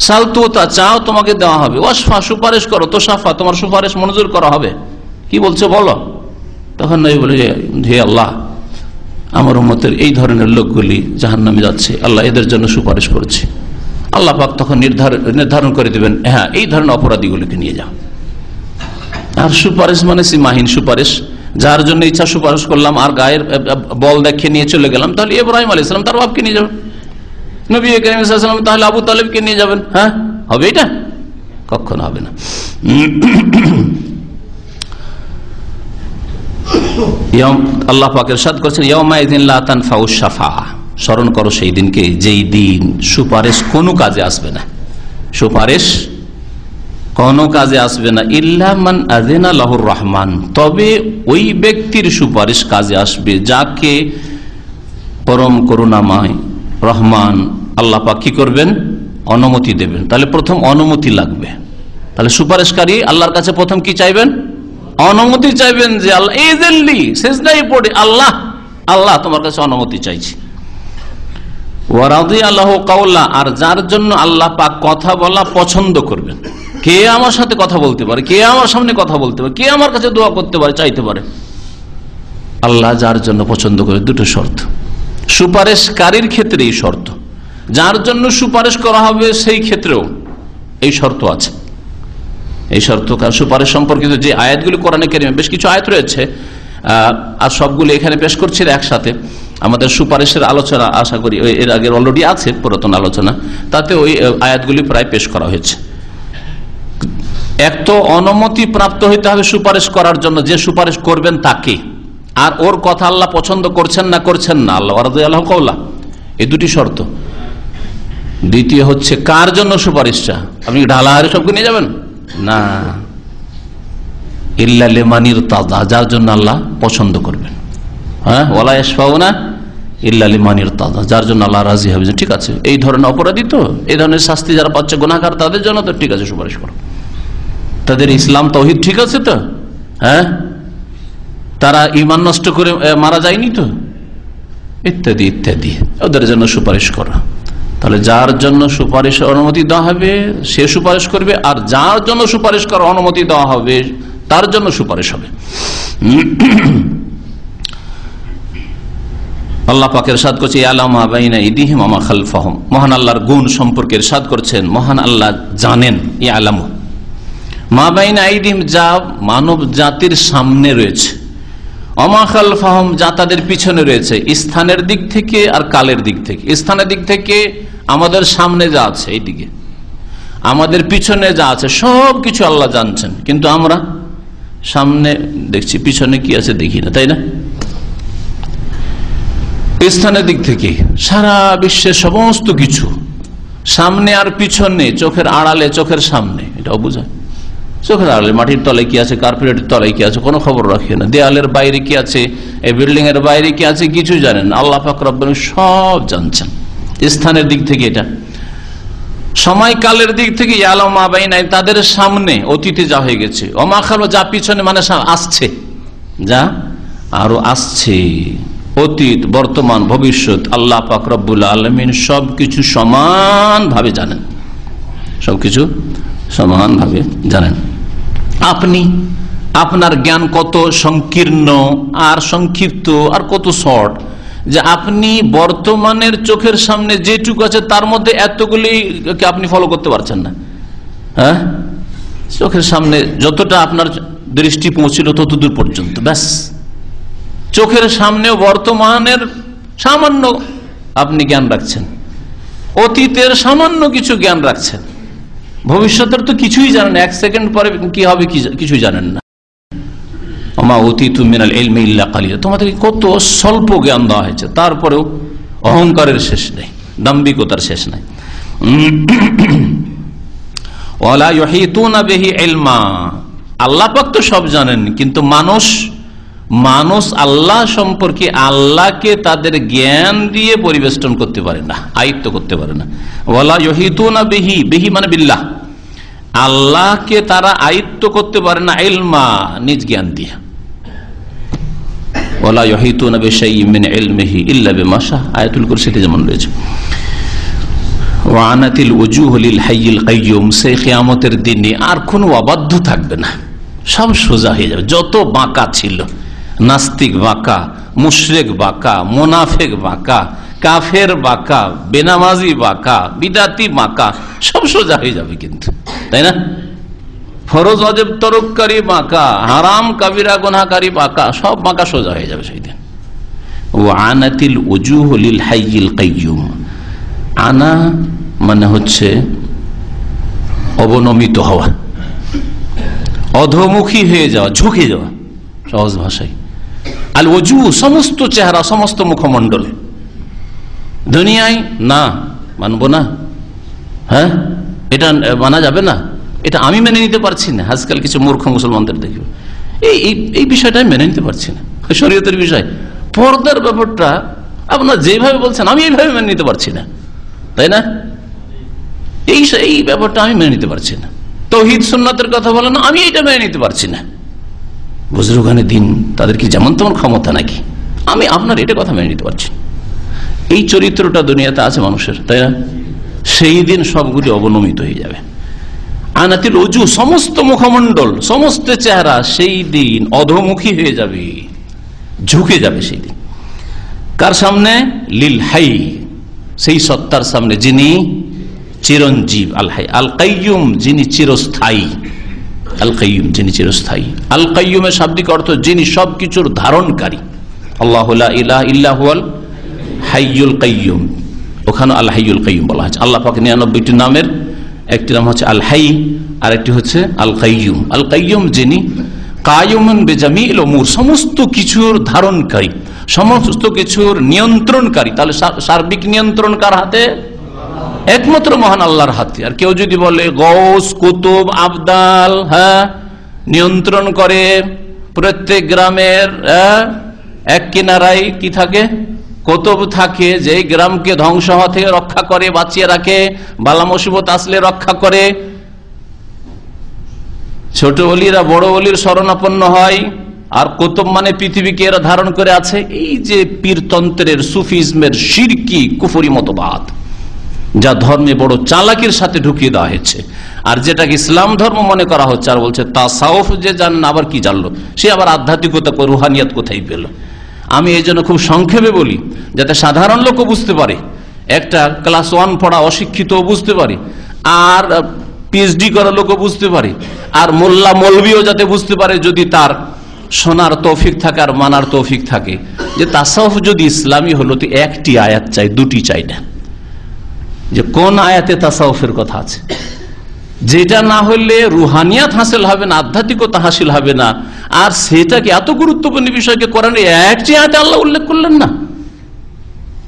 সাল তো তা চাও, তোমাকে দেওয়া হবে। ওয়াসফা সুপারিশ করো। তো সাফা তোমার সুপারিশ মঞ্জুর করা হবে। কি বলছে বলো? তখন নবী বলে, হে আল্লাহ, আমার উম্মতের এই ধরনের লোকগুলি জাহান নামে যাচ্ছে। আল্লাহ এদের জন্য সুপারিশ করেছে। আল্লাহ পাক তখন নির্ধারণ নির্ধারণ করে দেবেন হ্যাঁ এই ধরনের অপরাধীগুলিকে নিয়ে যাও। আর সুপারিশ মানে সীমাহীন সুপারিশ। যার জন্য ইচ্ছা সুপারিশ করলাম, আর গায়ের বল দেখে নিয়ে চলে গেলাম, তাহলে ইব্রাহিম আলী ইসলাম তার বাপকে নিয়ে যাবেন। নবী করিম তাহলে আবু তালেবকে নিয়ে যাবেন। হ্যাঁ? হবে এটা? কখনো হবে না। আল্লাহ পাকের সাদ করছেন ইয়মাইদিনফাউসাফা স্মরণ করো সেই দিনকে, যেই দিন সুপারিশ কোনো কাজে আসবে না। সুপারিশ কোনো কাজে আসবে না। ইল্লামান আজেনা লাহুর রহমান। তবে ওই ব্যক্তির সুপারিশ কাজে আসবে, যাকে পরম করুণাময় রহমান আল্লাহ কি করবেন? অনুমতি দেবেন। তাহলে প্রথম অনুমতি লাগবে। তাহলে সুপারিশকারী আল্লাহর কাছে প্রথম কি চাইবেন? অনুমতি চাইবেন যে আল্লাহ এজেন্টলি শেষদাই পড়ে, আল্লাহ আল্লাহ তোমার কাছে অনুমতি চাইছি। ওয়ারাদি আল্লাহ আর যার জন্য আল্লাহ পাক কথা বলা পছন্দ করবেন। কে আমার সাথে কথা বলতে পারে? কে আমার সামনে কথা বলতে পারে? কে আমার কাছে দোয়া করতে পারে, চাইতে পারে? আল্লাহ যার জন্য পছন্দ করে দুটো শর্ত। সুপারিশকারীর ক্ষেত্রে এই শর্ত। যার জন্য সুপারিশ করা হবে সেই ক্ষেত্রেও এই শর্ত আছে। এই শর্ত সুপারিশ সম্পর্কিত যে আয়াতগুলি কোরআনে কেরিমে বেশ কিছু আয়াত রয়েছে আর সবগুলো এখানে পেশ করছি একসাথে। আমাদের সুপারিশের আলোচনা আশা করি এর আগে অলরেডি আছে পুরাতন আলোচনা। তাতে ওই আয়াতগুলি প্রায় পেশ করা হয়েছে। এক তো অনুমতি প্রাপ্ত হইতে হবে সুপারিশ করার জন্য, যে সুপারিশ করবেন তাকে। আর ওর কথা আল্লাহ পছন্দ করছেন না করছেন না, আল্লাহ আল্লাহ কৌলা এই দুটি শর্ত। দ্বিতীয় হচ্ছে, কার জন্য সুপারিশটা? আপনি ঢালাহারি সবকে নিয়ে যাবেন? না। ইল্লা লেমানির তাজা যার জন্য আল্লাহ পছন্দ করবেন। হ্যাঁ? ওলা এসপাও না ইল্লা লিমানির তাজা যার জন্য আল্লাহ রাজি হবে ঠিক আছে, এই ধরনের অপরাধী তো, এই ধরনের শাস্তি যারা পাচ্ছে গুণাকার তাদের জন্য তো ঠিক আছে, সুপারিশ করো। তাদের ইসলাম তহিদ ঠিক আছে তো? হ্যাঁ? তারা ইমান নষ্ট করে মারা যায়নি তো? ইত্যাদি ইত্যাদি। ওদের জন্য সুপারিশ করা। তাহলে যার জন্য সুপারিশ, অনুমতি দেওয়া হবে, সে সুপারিশ করবে, আর যার জন্য সুপারিশ করার অনুমতি দেওয়া হবে, তার জন্য সুপারিশ হবে। আল্লাহ পাকের সাদ করছে মহান আল্লাহর গুণ সম্পর্কে সাদ করছেন। মহান আল্লাহ জানেন ই মা বাইনা আইদিম যা মানব জাতির সামনে রয়েছে। অমাখাল ফাহম যা তাদের পিছনে রয়েছে। স্থানের দিক থেকে আর কালের দিক থেকে। স্থানের দিক থেকে আমাদের সামনে যা আছে, এইদিকে। আমাদের পিছনে যা আছে, সব কিছু আল্লাহ জানছেন। কিন্তু আমরা সামনে দেখছি, পিছনে কি আছে দেখি না, তাই না? স্থানের দিক থেকে, সারা বিশ্বের সমস্ত কিছু, সামনে আর পিছনে, চোখের আড়ালে, চোখের সামনে এটাও বোঝায় চোখের আড়ালে, মাটির তলায় কি আছে কার্পেটের তলায় কি আছে, কোনো খবর রাখে না। দেয়ালের বাইরে কি আছে, এই বিল্ডিং এর বাইরে কি আছে কিছু জানেন। আল্লাহ পাক সব জানছেন। স্থানের দিক থেকে এটা। সময়কালের দিক থেকে নাই তাদের সামনে অতীতে যা হয়ে গেছে। অমাখালো যা পিছনে মানে আসছে। যা আরও আসছে। অতীত, বর্তমান, ভবিষ্যৎ, আল্লাহ পাক আলমিন সবকিছু সমানভাবে জানেন। সবকিছু সমানভাবে জানেন। আপনি, আপনার জ্ঞান কত সংকীর্ণ আর সংক্ষিপ্ত আর কত শর্ট? যে আপনি বর্তমানের চোখের সামনে যেটুকু আছে তার মধ্যে এতগুলি আপনি ফলো করতে পারছেন না। হ্যাঁ? চোখের সামনে যতটা আপনার দৃষ্টি পৌঁছিল ততদূর পর্যন্ত, ব্যাস। চোখের সামনে বর্তমানের সামান্য আপনি জ্ঞান রাখছেন। অতীতের সামান্য কিছু জ্ঞান রাখছেন। ভবিষ্যতের তো কিছুই জানেন এক সেকেন্ড পরে কি হবে কিছুই জানেন না। আমা অতীত মিনাল এলমে কত স্বল্প জ্ঞান দেওয়া হয়েছে। তারপরেও অহংকারের শেষ নেই দাম্বিকতার শেষ নেই। ওয়ালা ইহিতুনা বিহি ইলমা। আল্লাহ পাক তো সব জানেন, কিন্তু মানুষ মানুষ আল্লাহ সম্পর্কে আল্লাহকে তাদের জ্ঞান দিয়ে পরিবেষ্টন করতে পারে না, আয়ত্ত করতে পারে না। ওয়ালা ইহিতুনা বিহি বিহি মানে বিল্লাহ। আল্লাহকে তারা আয়ত্ত করতে পারে না ইলমা, নিজ জ্ঞান দিয়ে। মিন ইলমিহি ইল্লা যেমন রয়েছে। কিয়ামতের দিনে আর কোনো অবাধ্য থাকবে না। সব সোজা হয়ে যাবে। যত বাঁকা ছিল নাস্তিক বাঁকা, মুশরেক বাঁকা, মোনাফেক বাঁকা, কাফের বাঁকা, বেনামাজি বাঁকা, বিদাতি বাঁকা, সব সোজা হয়ে যাবে কিন্তু, তাই না? ফরজ, অজেব, তরককারী বাঁকা, হারাম, কাবিরা গোনাকারী বাঁকা, সব বাঁকা সোজা হয়ে যাবে সেই দিন। ও আনাতিল ওজুহলিল হাইয়িল কাইয়ুম। আনা মানে হচ্ছে অবনমিত হওয়া, অধমুখী হয়ে যাওয়া, ঝুঁকে যাওয়া, সহজ ভাষায়। আল অজু সমস্ত চেহারা, সমস্ত মুখমণ্ডল। দুনিয়ায় না, মানব না। হ্যাঁ? এটা মানা যাবে না। এটা আমি মেনে নিতে পারছি না। আজকাল কিছু মূর্খ মুসলমানদের দেখব। এই, এই- বিষয়টা মেনে নিতে পারছি না। শরীয়তের বিষয়। পর্দার ব্যাপারটা আপনার যেভাবে বলছেন, আমি এইভাবে মেনে নিতে পারছি না। তাই না? এই এই ব্যাপারটা আমি মেনে নিতে পারছি না। তৌহিদ, সুন্নাতের কথা বলেন আমি এটা মেনে নিতে পারছি না। বুজরুগানে দিন, তাদের কি যেমন তেমন ক্ষমতা নাকি? আমি আপনার এটা কথা মেনে নিতে পারছি এই চরিত্রটা দুনিয়াতে আছে মানুষের, তাই না? সেই দিন সবগুলি অবনমিত হয়ে যাবে। আনাতিল অজু সমস্ত মুখমণ্ডল, সমস্ত চেহারা সেই দিন অধমুখী হয়ে যাবে, ঝুঁকে যাবে সেই দিন। কার সামনে? লিল হাই, সেই সত্তার সামনে যিনি চিরঞ্জীব আল হাই, আল কাইয়ুম, যিনি চিরস্থায়ী। আল কাইয়ুম যিনি চিরস্থায়ী। আল কাইয়ুমের শাব্দিক অর্থ যিনি সবকিছুর ধারণকারী। আল্লাহ ইলাহ ইল্লাহুয়াল হাইয়ুল কাইয়ুম। ওখানে আল হাইয়ুল কাইয়ুম বলা হচ্ছে আল্লাহ পাকে নিরানব্বইটি নামের, একটি নাম হচ্ছে আল হাই আর একটি হচ্ছে আল কাইয়ুম আল কাইয়ুম যিনি কায়ুমন বেজামিল অমুর সমস্ত কিছুর ধারণকারী, সমস্ত কিছুর নিয়ন্ত্রণকারী। তাহলে সার্বিক নিয়ন্ত্রণ কার হাতে? একমাত্র মহান আল্লাহর হাতে। আর কেউ যদি বলে গৌস কুতুব আবদাল হ্যাঁ নিয়ন্ত্রণ করে প্রত্যেক গ্রামের হ্যাঁ, এক কিনারায় কি থাকে? কতব থাকে যে গ্রামকে ধ্বংস হওয়া থেকে রক্ষা করে বাঁচিয়ে রাখে বালা মুসিবত আসলে রক্ষা করে। ছোট অলিরা বড় অলির শরণাপন্ন হয়। আর কতব মানে পৃথিবীকে এরা ধারণ করে আছে। এই যে পীরতন্ত্রের সুফিজমের সিরকি কুফরি মতবাদ। যা ধর্মে বড় চালাকির সাথে ঢুকিয়ে দেওয়া হয়েছে। আর যেটাকে ইসলাম ধর্ম মনে করা হচ্ছে, আর বলছে তা সাউফ যে জান না, আবার কি জানলো? সে আবার আধ্যাত্মিকতা রুহানিয়াত কোথায় পেল? আমি এই জন্য খুব সংক্ষেপে বলি, যাতে সাধারণ লোকও বুঝতে পারে। একটা ক্লাস ওয়ান পড়া অশিক্ষিত বুঝতে পারে, আর পিএইচডি করা লোকও বুঝতে পারে, আর মোল্লা মৌলবিও যাতে বুঝতে পারে, যদি তার শোনার তৌফিক থাকে আর মানার তৌফিক থাকে। যে তাসাউফ যদি ইসলামী হলো, তো একটি আয়াত চাই, দুটি চাই না। যে কোন আয়াতে তাসাউফের কথা আছে। যেটা না হলে রুহানিয়াত হাসিল হবে না, আধ্যাত্মিকতা হাসিল হবে না। আর সেটাকে এত গুরুত্বপূর্ণ বিষয়কে করেন একটি আয়াতে আল্লাহ উল্লেখ করলেন না।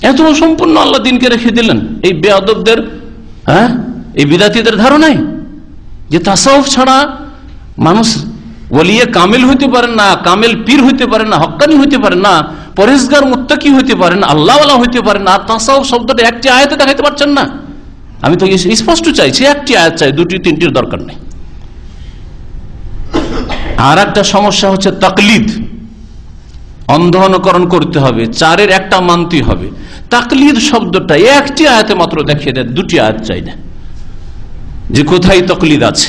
এত সম্পূর্ণ আল্লাহ দিনকে রেখে দিলেন। এই বেয়াদবদের হ্যাঁ? এই বিদাতিদের ধারণায় যে তাসাউফ ছাড়া মানুষ বলিয়ে কামেল হইতে পারেন না, কামেল পীর হইতে পারেন না হকানি হইতে পারেন না। পরেশগার মুত্তাকি হইতে পারেন আল্লাহ হইতে পারেন, আর তাসাউফ শব্দটা একটি আয়াতে দেখাইতে পারছেন না। আমি তো স্পষ্ট চাইছি একটি আয়াত চাই, দুটি, তিনটির দরকার নেই। আর একটা সমস্যা হচ্ছে তাকলিদ। অন্ধ অনুকরণ করতে হবে, চারের একটা মানতে হবে। তাকলিদ শব্দটা একটি আয়াতে মাত্র দেখিয়ে দেয় দুটি আয়াত চাই না। যে কোথায় তকলিদ আছে?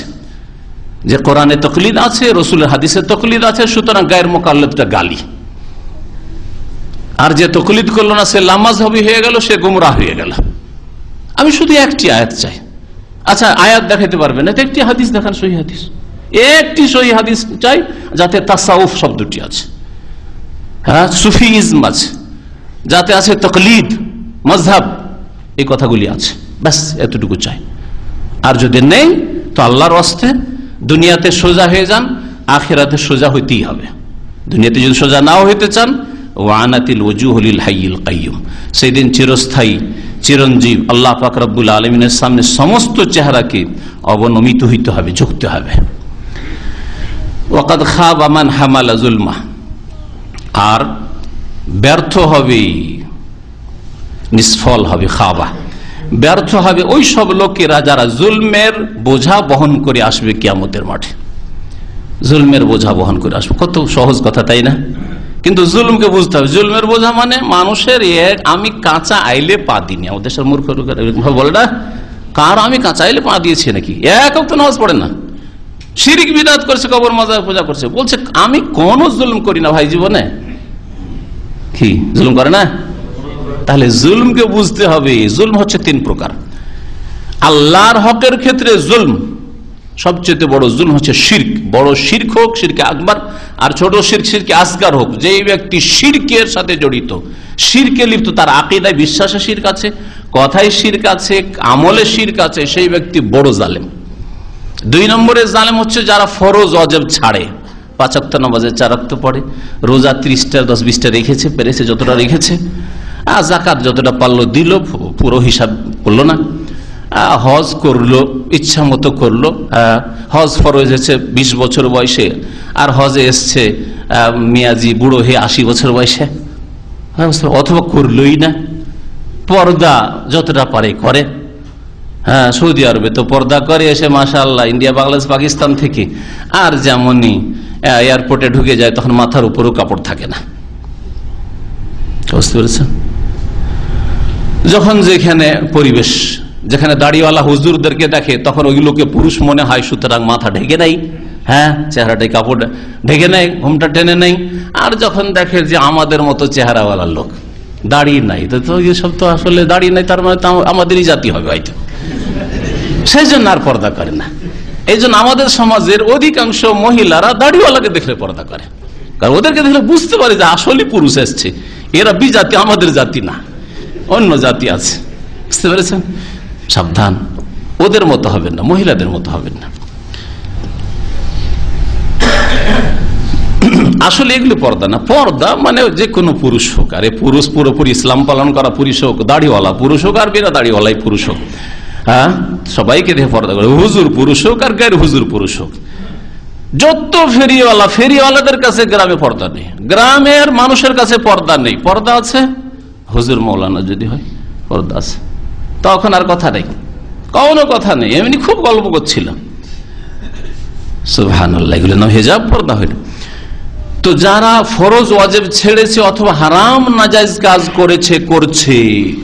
যে কোরআনে তকলিদ আছে, রসুলের হাদিসে তকলিদ আছে, সুতরাং গায়ের মোকাল্লতটা গালি। আর যে তকলিদ করল না, সে লামাজ হবি হয়ে গেল, সে গুমরা হয়ে গেল। আমি শুধু একটি আয়াত চাই। আচ্ছা আয়াত দেখাতে পারবে না একটি হাদিস দেখান, সহি হাদিস। একটি সহি হাদিস চাই, যাতে তাসাউফ শব্দটি আছে। হ্যাঁ সুফিজম আছে। যাতে আছে তকলিদ মজহাব এই কথাগুলি আছে। ব্যাস, এতটুকু চাই। আর যদি নেই, তো আল্লাহর অস্তে দুনিয়াতে সোজা হয়ে যান, আখেরাতে সোজা হইতেই হবে। দুনিয়াতে যদি সোজা নাও হইতে চান ও আনাতিল ওজু হলিল হাইল কাইম সেই দিন চিরস্থায়ী, চিরঞ্জীব আল্লাহ পাক আলমিনের সামনে সমস্ত চেহারাকে অবনমিত হইতে হবে, ঝুঁকতে হবে। ওকাদ খা বামান হামালা জুলমা। আর ব্যর্থ হবে, নিষ্ফল হবে খাওয়া ব্যর্থ হবে ওই সব লোকেরা যারা জুলমের বোঝা বহন করে আসবে কিয়ামতের মাঠে। জুলমের বোঝা বহন করে আসবে। কত সহজ কথা, তাই না? কিন্তু জুলমকে বুঝতে হবে। জুলমের বোঝা মানে মানুষের এক আমি কাঁচা আইলে পা দিইনি আমাদের দেশের মূর্খ বলে না, কার আমি কাঁচা আইলে পা দিয়েছি নাকি? এক তো নামাজ পড়ে না। শিরিক, বিদাত করছে, কবর মজা পূজা করছে। বলছে, আমি কোন জুলুম করি না ভাই জীবনে। কি, জুলুম করে না? তাহলে জুলমকে বুঝতে হবে, জুলম হচ্ছে তিন প্রকার। আল্লাহর হকের ক্ষেত্রে জুলম সবচেয়ে বড় জুলম হচ্ছে শির্ক। বড় শির্ক হোক, শিরকে আকবর, আর ছোট শির্ক, শিরকে আসগার হোক, যেই ব্যক্তি শির্কের সাথে জড়িত, শিরকে লিপ্ত, তার আকিদায় বিশ্বাসে শির্ক আছে, কথায় শির্ক আছে, আমলে শির্ক আছে, সেই ব্যক্তি বড় জালেম। দুই নম্বরে জালেম হচ্ছে যারা ফরজ, অজব ছাড়ে। পাঁচাত্ত নামাজে চারাক্ত পড়ে, রোজা ত্রিশটা, দশ বিশটা রেখেছে, পেরেছে যতটা রেখেছে আর জাকাত যতটা পারল দিল, পুরো হিসাব করল না। হজ করল, ইচ্ছা মতো করল। হজ ফরজ হয়েছে বিশ বছর বয়সে। আর হজে এসছে মিয়াজি বুড়ো হয়ে আশি বছর বয়সে। অথবা করলোই না। পর্দা যতটা পারে করে। হ্যাঁ সৌদি আরবে তো পর্দা করে এসে মাসাল্লাহ ইন্ডিয়া, বাংলাদেশ, পাকিস্তান থেকে। আর যেমনই এয়ারপোর্টে ঢুকে যায়, তখন মাথার উপরেও কাপড় থাকে না। বুঝতে পেরেছেন? যখন যেখানে পরিবেশ যেখানে দাড়িওয়ালা হুজুরদেরকে দেখে, তখন ওইগুলোকে পুরুষ মনে হয়, সুতরাং মাথা ঢেকে নেই। হ্যাঁ চেহারাটাই কাপড় ঢেকে নেয় ঘুমটা টেনে নেই। আর যখন দেখে যে আমাদের মতো চেহারাওয়ালা লোক, দাড়ি নাই, তো তো এসব তো আসলে দাড়ি নাই, তার মানে আমাদেরই জাতি হবে হয়তো। সেই জন্য আর পর্দা করে না। এই আমাদের সমাজের অধিকাংশ মহিলারা দাড়িওয়ালাকে দেখলে পর্দা করে। কারণ ওদেরকে দেখলে বুঝতে পারে যে আসলে পুরুষ এসছে। এরা বিজাতি, আমাদের জাতি না। অন্য জাতি আছে। বুঝতে পেরেছেন? সাবধান। ওদের মতো হবেন না, মহিলাদের মতো হবেন না। আসলে এগুলো পর্দা না। পর্দা মানে যে কোনো পুরুষ হোক, আরে পুরুষ পুরোপুরি ইসলাম পালন করা পুরুষ হোক, দাড়িওয়ালা পুরুষ হোক, আর বিনা দাড়িওয়ালাই পুরুষ হোক। হ্যাঁ? সবাইকে দেখে পর্দা করে। হুজুর পুরুষ হোক আর গায়ের হুজুর পুরুষ হোক। যত ফেরিওয়ালা, ফেরিওয়ালাদের কাছে গ্রামে পর্দা নেই। গ্রামের মানুষের কাছে পর্দা নেই। পর্দা আছে? হুজুর মৌলানা যদি হয়, পর্দা আছে। তখন আর কথা নেই। কোনো কথা নেই। এমনি খুব গল্প করছিলাম। সুহান এগুলো তো যারা ফরজ ওয়াজেব ছেড়েছে অথবা হারাম নাজাইজ কাজ করেছে, করছে,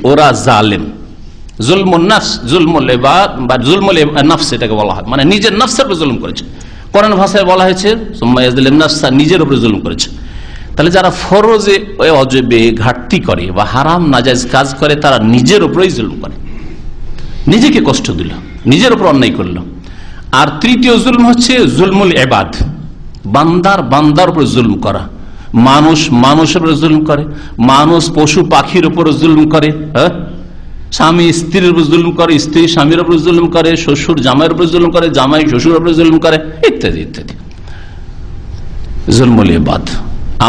ওরা জালেম। এটাকে বলা হয়। মানে নিজের নাফসের উপরে জুলুম করেছে। কোরআন ভাষায় বলা হয়েছে নিজের উপরে জুলুম করেছে। তাহলে যারা ফরজে অজবে ঘাটতি করে বা হারাম নাজাইজ কাজ করে, তারা নিজের উপরেই জুলুম করে। নিজেকে কষ্ট দিল, নিজের উপর অন্যায় করল। আর তৃতীয় জুলম হচ্ছে জুলমুল এবাদ বান্দার বান্দার উপর জুলম করা। মানুষ মানুষের উপর জুলম করে, মানুষ পশু পাখির উপর জুলম করে হ্যাঁ? স্বামী স্ত্রীর উপর জুলুম করে, স্ত্রী স্বামীর উপর জুলুম করে, শ্বশুর জামাইয়ের উপর জুলুম করে, জামাই শ্বশুর উপর জুলুম করে, ইত্যাদি ইত্যাদি। জুলমুল এবাদ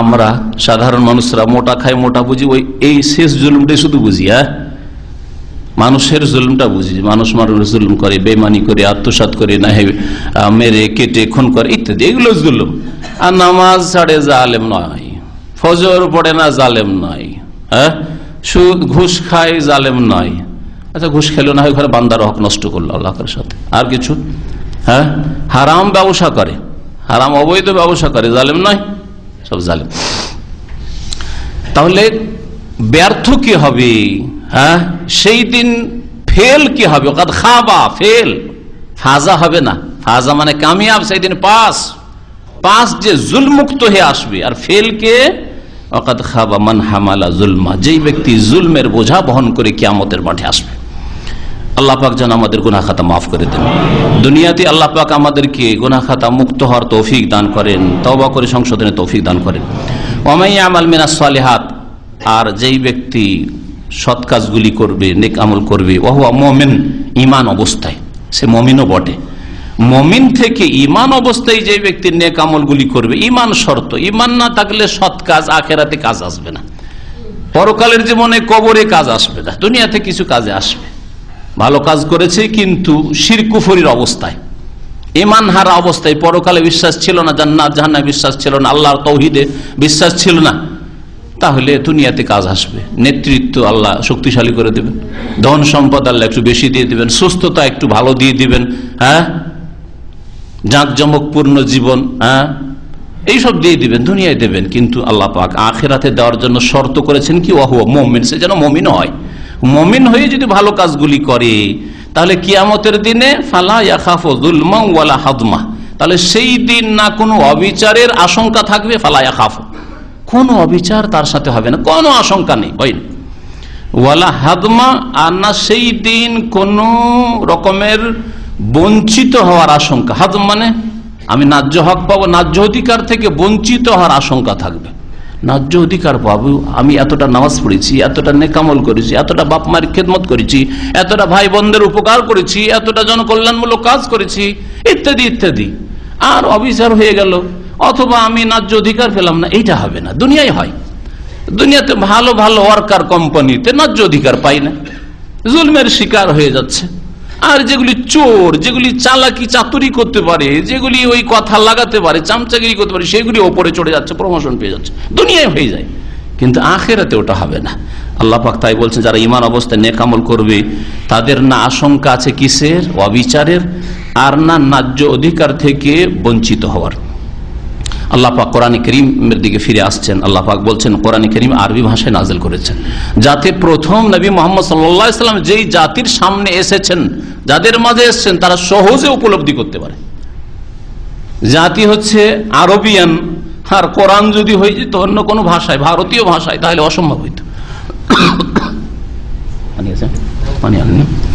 আমরা সাধারণ মানুষরা মোটা খাই মোটা বুঝি, ওই এই শেষ জুলুমটাই শুধু বুঝি হ্যাঁ? মানুষের জুলুমটা বুঝি, মানুষ মানুষ জুলুম করে বেমানি করে আত্মসাত করে, না মেরে, কেটে, খুন করে, ইত্যাদি, এগুলো জুলুম। আর নামাজ ছাড়ে জালেম নয়, ফজর পড়ে না জালেম নয় হ্যাঁ? ঘুষ খায় জালেম নয়। আচ্ছা ঘুষ খেলো না হয় ঘরে বান্দার হক নষ্ট করল আল্লাহর সাথে। আর কিছু? হ্যাঁ? হারাম ব্যবসা করে, হারাম অবৈধ ব্যবসা করে, জালেম নয়। সব জালেম। তাহলে ব্যর্থ কি হবে? হ্যাঁ? সেই দিন ফেল কি হবে? ওকাদ খাবা, ফেল। ফাজা হবে না। ফাজা মানে কামিয়াব, সেই দিন পাস। পাস যে জুলমুক্ত হয়ে আসবে। আর ফেল কে? অকাদ খাবা মান হামালা জুলমা। যেই ব্যক্তি জুলমের বোঝা বহন করে কিয়ামতের মাঠে আসবে। আল্লাহ পাক যেন আমাদের গুনা খাতা মাফ করে দেন। দুনিয়াতে আল্লাহ পাক আমাদেরকে গুনা খাতা মুক্ত হওয়ার তৌফিক দান করেন তবা করে সংশোধনে তৌফিক দান করেন। ওমাইয়া আমাল মিনাস সালিহাত, আর যেই ব্যক্তি সৎ কাজগুলি করবে, নেক আমল করবে ওহুয়া মমিন ইমান অবস্থায়, সে মমিনও বটে। মমিন থেকে ইমান অবস্থায় যে ব্যক্তি নেক আমলগুলি করবে ইমান শর্ত। ইমান না থাকলে সৎ কাজ আখেরাতে কাজ আসবে না। পরকালের জীবনে কবরে কাজ আসবে না, দুনিয়াতে কিছু কাজে আসবে। ভালো কাজ করেছে কিন্তু শিরকুফরির অবস্থায়। ইমান হারা অবস্থায় পরকালে বিশ্বাস ছিল না, জান্নাত জাহান্নায় বিশ্বাস ছিল না, আল্লাহর তৌহিদে বিশ্বাস ছিল না। তাহলে দুনিয়াতে কাজ আসবে। নেতৃত্ব আল্লাহ শক্তিশালী করে দেবেন। ধন সম্পদ আল্লাহ একটু বেশি দিয়ে দিবেন। সুস্থতা একটু ভালো দিয়ে দিবেন। হ্যাঁ? জাঁকজমকপূর্ণ জীবন হ্যাঁ? এইসব দিয়ে দিবেন, দুনিয়ায় দেবেন। কিন্তু আল্লাহ পাক আখেরাতে দেওয়ার জন্য শর্ত করেছেন কি? ওহ মমিন, সে যেন মমিন হয়। মমিন হয়ে যদি ভালো কাজগুলি করে, তাহলে কিয়ামতের দিনে ফালা ইয়াখাফুলমা ওয়ালা হাদমা। তাহলে সেই দিন না কোনো অবিচারের আশঙ্কা থাকবে, ফালা ইয়াখাফ। কোনো অবিচার তার সাথে হবে না, কোনো আশঙ্কা নেই, হয় ওয়ালা হাদমা, আর না সেই দিন কোন রকমের বঞ্চিত হওয়ার আশঙ্কা। হাদম মানে আমি ন্যায্য হক পাবো, ন্যায্য অধিকার থেকে বঞ্চিত হওয়ার আশঙ্কা থাকবে। ন্যায্য অধিকার পাবো। আমি এতটা নামাজ পড়েছি, এতটা নেকামল করেছি, এতটা বাপ মায়ের খেদমত করেছি, এতটা ভাই বোনদের উপকার করেছি, এতটা জনকল্যাণমূলক কাজ করেছি, ইত্যাদি ইত্যাদি। আর অবিচার হয়ে গেল। অথবা আমি ন্যায্য অধিকার পেলাম না, এইটা হবে না। দুনিয়ায় হয়। দুনিয়াতে ভালো ভালো ওয়ার্কার কোম্পানিতে ন্যায্য অধিকার পাই না। জুলমের শিকার হয়ে যাচ্ছে। আর যেগুলি চোর, যেগুলি চালাকি চাতুরি করতে পারে, যেগুলি ওই কথা লাগাতে পারে, চামচাগিরি করতে পারে, সেগুলি ওপরে চড়ে যাচ্ছে প্রমোশন পেয়ে যাচ্ছে, দুনিয়ায় হয়ে যায়। কিন্তু আখেরাতে ওটা হবে না। আল্লাহ পাক তাই বলছেন, যারা ইমান অবস্থায় নেকামল করবে, তাদের না আশঙ্কা আছে কিসের? অবিচারের, আর না ন্যায্য অধিকার থেকে বঞ্চিত হওয়ার। আল্লাহ পাক কোরআন করিমের দিকে ফিরে আসছেন। আল্লাহ পাক বলছেন, কোরআন করিম আরবি ভাষায় নাজেল করেছেন। যাতে প্রথম নবী মোহাম্মদ সাল্লাম যেই জাতির সামনে এসেছেন, যাদের মাঝে এসেছেন, তারা সহজে উপলব্ধি করতে পারে। জাতি হচ্ছে আরবিয়ান, আর কোরআন যদি হয়ে যেত অন্য কোনো ভাষায়, ভারতীয় ভাষায়, তাহলে অসম্ভব হইত। <coughs>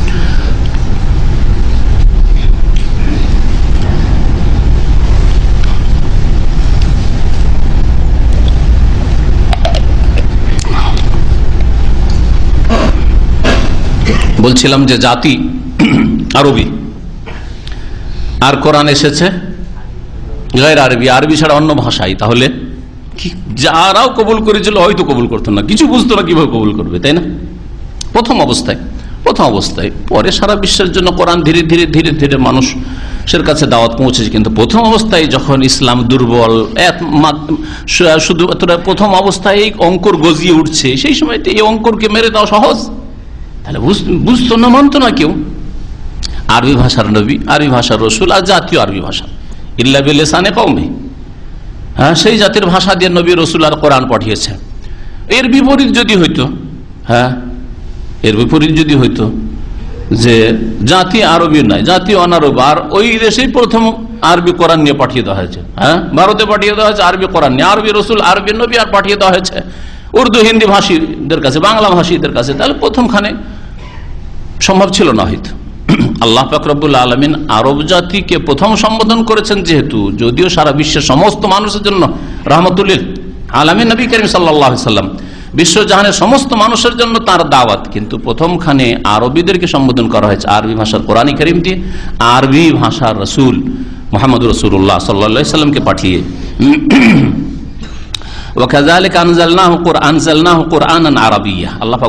বলছিলাম যে জাতি <clears throat> আরবি। আর কোরআন এসেছে গায়ের আরবি। আরবি ছাড়া অন্য ভাষাই। তাহলে যারাও কবুল করেছিল হয়তো কবুল করতো না। কিছু বুঝতো না কীভাবে কবুল করবে, তাই না? প্রথম অবস্থায় প্রথম অবস্থায়। পরে সারা বিশ্বের জন্য কোরআন ধীরে ধীরে ধীরে ধীরে মানুষের কাছে দাওয়াত পৌঁছেছে। কিন্তু প্রথম অবস্থায় যখন ইসলাম দুর্বল শুধু প্রথম অবস্থায় এই অঙ্কর গজিয়ে উঠছে, সেই সময়তে এই অঙ্করকে মেরে দেওয়া সহজ। তাহলে বুঝ- বুঝতো না, মানতো না কেউ। আরবি ভাষার নবী, আরবি ভাষার রসুল আর জাতীয় আরবি ভাষা। ইল্লা বিলেসানে কৌমে হ্যাঁ সেই জাতির ভাষা দিয়ে নবী রসুল আর কোরআন পাঠিয়েছে এর বিপরীত যদি হইতো হ্যাঁ এর বিপরীত যদি হইতো যে জাতি আরবি নয় জাতি অনারব, আর ওই দেশেই প্রথম আরবি কোরআন নিয়ে পাঠিয়ে দেওয়া হয়েছে। হ্যাঁ ভারতে পাঠিয়ে দেওয়া হয়েছে আরবি কোরআন নিয়ে। আরবি রসুল, আরবি নবী আর পাঠিয়ে দেওয়া হয়েছে। উর্দু, হিন্দি ভাষীদের কাছে, বাংলা ভাষীদের কাছে। তাহলে প্রথমখানে সম্ভব ছিল না হয়তো আল্লাহ ফাকরবুল আলমিন আরব জাতিকে প্রথম সম্বোধন করেছেন যেহেতু, যদিও সারা বিশ্বের সমস্ত মানুষের জন্য রহমতুল্লিল আলমিন নবী করিম সাল্লাহ সাল্লাম বিশ্বজাহানের সমস্ত মানুষের জন্য তার দাওয়াত। কিন্তু প্রথমখানে আরবিদেরকে সম্বোধন করা হয়েছে আরবি ভাষার কোরআনী করিম দিয়ে আরবি ভাষার রসুল মোহাম্মদ রসুল্লাহ সাল্লা সাল্লামকে পাঠিয়ে। ওয়াকাজালিকা আনজালনাহু কুরআনজালনাহু কুরআনান আরাবিয়া আল্লাহ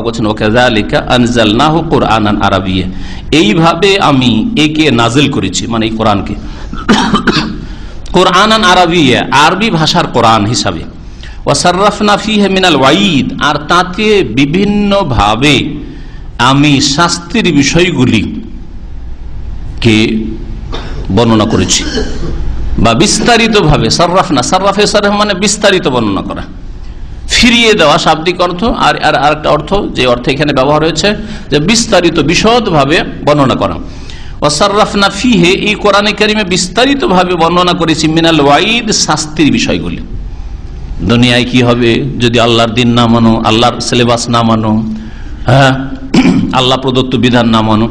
এইভাবে আমি একে নাজিল করেছি মানে এই কোরআনকে। কোরআনান আরাবিয়া, আরবি ভাষার কোরআন হিসাবে। ওয়াইদ আর তাতে বিভিন্ন ভাবে আমি শাস্তির বিষয়গুলি কে বর্ণনা করেছি। বা বিস্তারিত ভাবে সার্রাফ না সার্রাফে সার্রাফ মানে বিস্তারিত বর্ণনা করা। ফিরিয়ে দেওয়া শাব্দিক অর্থ, আর আর আরেকটা অর্থ, যে অর্থ এখানে ব্যবহার হয়েছে, যে বিস্তারিত বিশদ ভাবে বর্ণনা করা। ওয়াসাররাফনা ফিহে, এই কোরআনে কারিমে বিস্তারিত ভাবে বর্ণনা করেছি মিনাল ওয়াইদ শাস্তির বিষয়গুলি। দুনিয়ায় কি হবে? যদি আল্লাহর দিন না মানো, আল্লাহর সিলেবাস না মানো হ্যাঁ? <clears throat> আল্লাহ প্রদত্ত বিধান না মানো,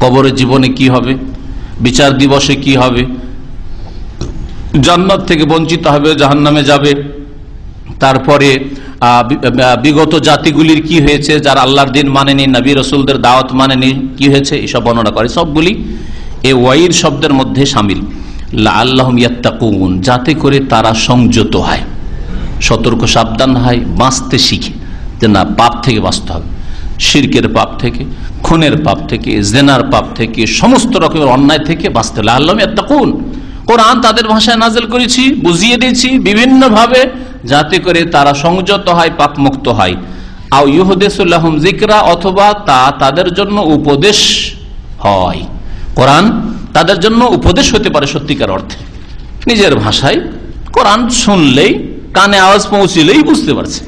কবরের জীবনে কি হবে? বিচার দিবসে কি হবে? জান্নাত থেকে বঞ্চিত হবে, জাহান্নামে যাবে। তারপরে বিগত জাতিগুলির কি হয়েছে, যারা আল্লাহর দিন মানেনি, নবী রসুলদের দাওয়াত মানেনি, কি হয়েছে, এসব বর্ণনা করে। সবগুলি এ ওয়াইর শব্দের মধ্যে সামিল। ইয়াত্তাকুন, যাতে করে তারা সংযত হয়, সতর্ক, সাবধান হয়, বাঁচতে শিখে, যে না, পাপ থেকে বাঁচতে হবে। শিরকের পাপ থেকে, খুনের পাপ থেকে, জেনার পাপ থেকে, সমস্ত রকমের অন্যায় থেকে বাঁচতে হবে। আল্লাহ ইয়াত্তাকুন। কোরআন তাদের ভাষায় নাজেল করেছি, বুঝিয়ে দিয়েছি বিভিন্ন ভাবে যাতে করে তারা সংযত হয় পাপ মুক্ত হয়। আও ইহুদেসুল্লাহম জিকরা অথবা তা তাদের জন্য উপদেশ হয়। কোরআন তাদের জন্য উপদেশ হতে পারে সত্যিকার অর্থে। নিজের ভাষায় কোরআন শুনলেই, কানে আওয়াজ পৌঁছিলেই বুঝতে পারছে।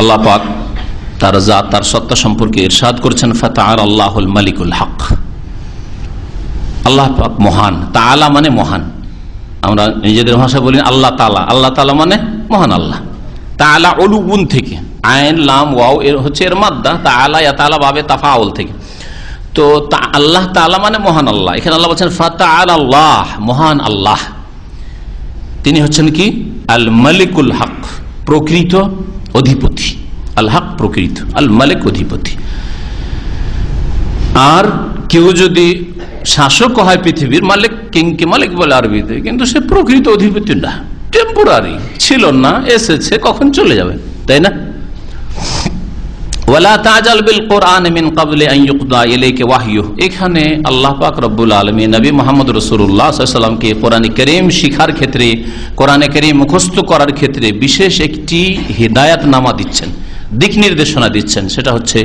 আল্লাহ পাক তার জাত, তার সত্তা সম্পর্কে ইরশাদ করছেন ফাতার আল্লাহুল মালিকুল হক। আল্লাহ পাক মহান। তাআলা মানে মহান। আমরা নিজেদের ভাষা বলি আল্লাহ তালা আল্লাহ তালা মানে মহান আল্লাহ। তালা অলুগুন থেকে। আইন, লাম, ওয়াও, এর হচ্ছে এর মাদ্দা। তালা ইয়া তালা বাবে তাফাউল থেকে। তো তা, আল্লাহ তালা মানে মহান আল্লাহ। এখানে আল্লাহ বলছেন ফাতা আল্লাহ মহান আল্লাহ। তিনি হচ্ছেন কি? আল মালিকুল হক, প্রকৃত অধিপতি। আল হক প্রকৃত, আল মালিক অধিপতি। আর কেউ যদি শাসক হয় পৃথিবীর মালিক, কিংকে মালিক বলে আরবিতে, কিন্তু সে প্রকৃত অধিপতি না। টেম্পোরারি ছিল না, এসেছে, কখন চলে যাবে, তাই না? বিশেষ একটি হিদায়াত নামা দিচ্ছেন। দিক নির্দেশনা দিচ্ছেন, সেটা হচ্ছে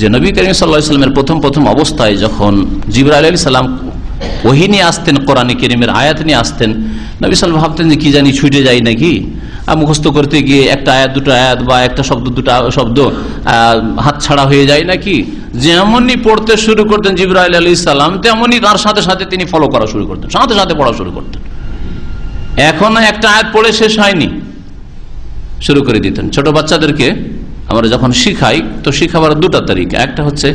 যে নবী করিম সাল্লামের প্রথম প্রথম অবস্থায় যখন জিবরা আলী সাল্লাম ওহি নিয়ে আসতেন, কোরআন করিমের আয়াত নিয়ে আসতেন, নবী সাল্লাম ভাবতেন যে কি জানি ছুটে যায় নাকি? আর মুখস্থ করতে গিয়ে একটা আয়াত, দুটো আয়াত বা একটা শব্দ, দুটো শব্দ হাত ছাড়া হয়ে যায় নাকি? যেমনই পড়তে শুরু করতেন জিবরাইল আলী সাল্লাম তেমনই তার সাথে সাথে তিনি ফলো করা শুরু করতেন, সাথে সাথে পড়া শুরু করতেন। এখনও একটা আয়াত পড়ে শেষ হয়নি, শুরু করে দিতেন। ছোট বাচ্চাদেরকে আমরা যখন শিখাই, তো শিখাবার দুটা তারিখা একটা হচ্ছে,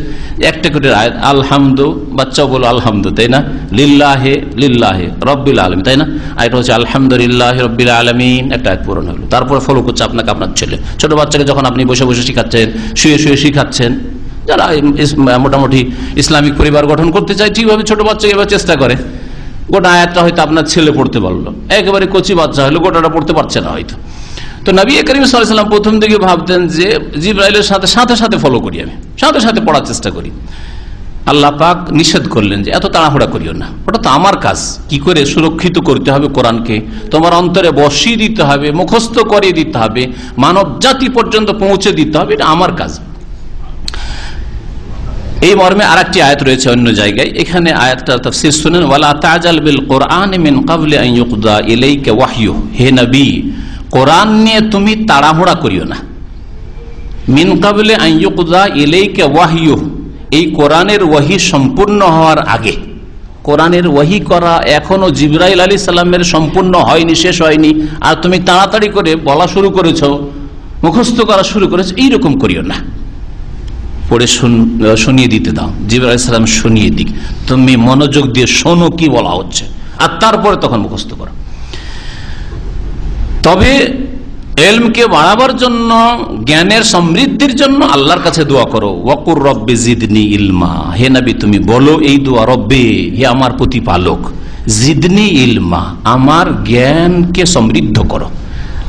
একটা করে আয়াত, আলহামদু বাচ্চাও বলো আলহামদু তাই না? লিল্লাহে লিল্লাহে রব্বিল আলম তাই না? আর এটা হচ্ছে, আলহামদুলিল্লাহ রব্বিল আলমিন একটা আয়াত পূরণ হলো। তারপরে ফলো করছে আপনাকে আপনার ছেলে। ছোট বাচ্চাকে যখন আপনি বসে বসে শিখাচ্ছেন, শুয়ে শুয়ে শিখাচ্ছেন, যারা মোটামুটি ইসলামিক পরিবার গঠন করতে চায়, ঠিকভাবে ছোট বাচ্চাকে এবার চেষ্টা করে। গোটা আয়াতটা হয়তো আপনার ছেলে পড়তে পারল। একেবারে কচি বাচ্চা হলো, গোটাটা পড়তে পারছে না হয়তো। তো নবী করিম সাল্লাম প্রথম দিকে ভাবতেন যে জিব্রাইলের সাথে সাথে সাথে ফলো করি আমি। সাথে সাথে পড়ার চেষ্টা করি। আল্লাহ পাক নিষেধ করলেন যে, এত তাড়াহুড়া করিও না। ওটা তো আমার কাজ। কি করে সুরক্ষিত করতে হবে কোরআনকে? তোমার অন্তরে বসিয়ে দিতে হবে, মুখস্থ করিয়ে দিতে হবে, মানব জাতি পর্যন্ত পৌঁছে দিতে হবে, এটা আমার কাজ। এই মর্মে আর একটি আয়াত রয়েছে অন্য জায়গায়। এখানে আয়াতটা তাফসীর শুনেন তাজাল কোরআন হে কোরআন নিয়ে তুমি তাড়াহুড়া করিও না। মিন কাবলে আন ইউকদা ইলাইকা ওয়াহয়ু এই কোরআনের ওয়াহি সম্পূর্ণ হওয়ার আগে। কোরআনের ওয়াহি করা এখনও জিবরাইল আলী সাল্লামের সম্পূর্ণ হয়নি, শেষ হয়নি। আর তুমি তাড়াতাড়ি করে বলা শুরু করেছ, মুখস্থ করা শুরু করেছ, এইরকম করিও না। পড়ে শুন- শুনিয়ে দিতে দাও জিবর আলাইসালাম শুনিয়ে দিক। তুমি মনোযোগ দিয়ে শোনো কি বলা হচ্ছে। আর তারপরে তখন মুখস্থ করো। তবে এলমকে বাড়াবার জন্য, জ্ঞানের সমৃদ্ধির জন্য আল্লাহর কাছে দোয়া করো। ওয়াকুর রব্বে জিদনি ইলমা। হে নবী, তুমি বলো এই দোয়া, রব্বে, হে আমার প্রতিপালক, জিদনি ইলমা, আমার জ্ঞানকে সমৃদ্ধ করো,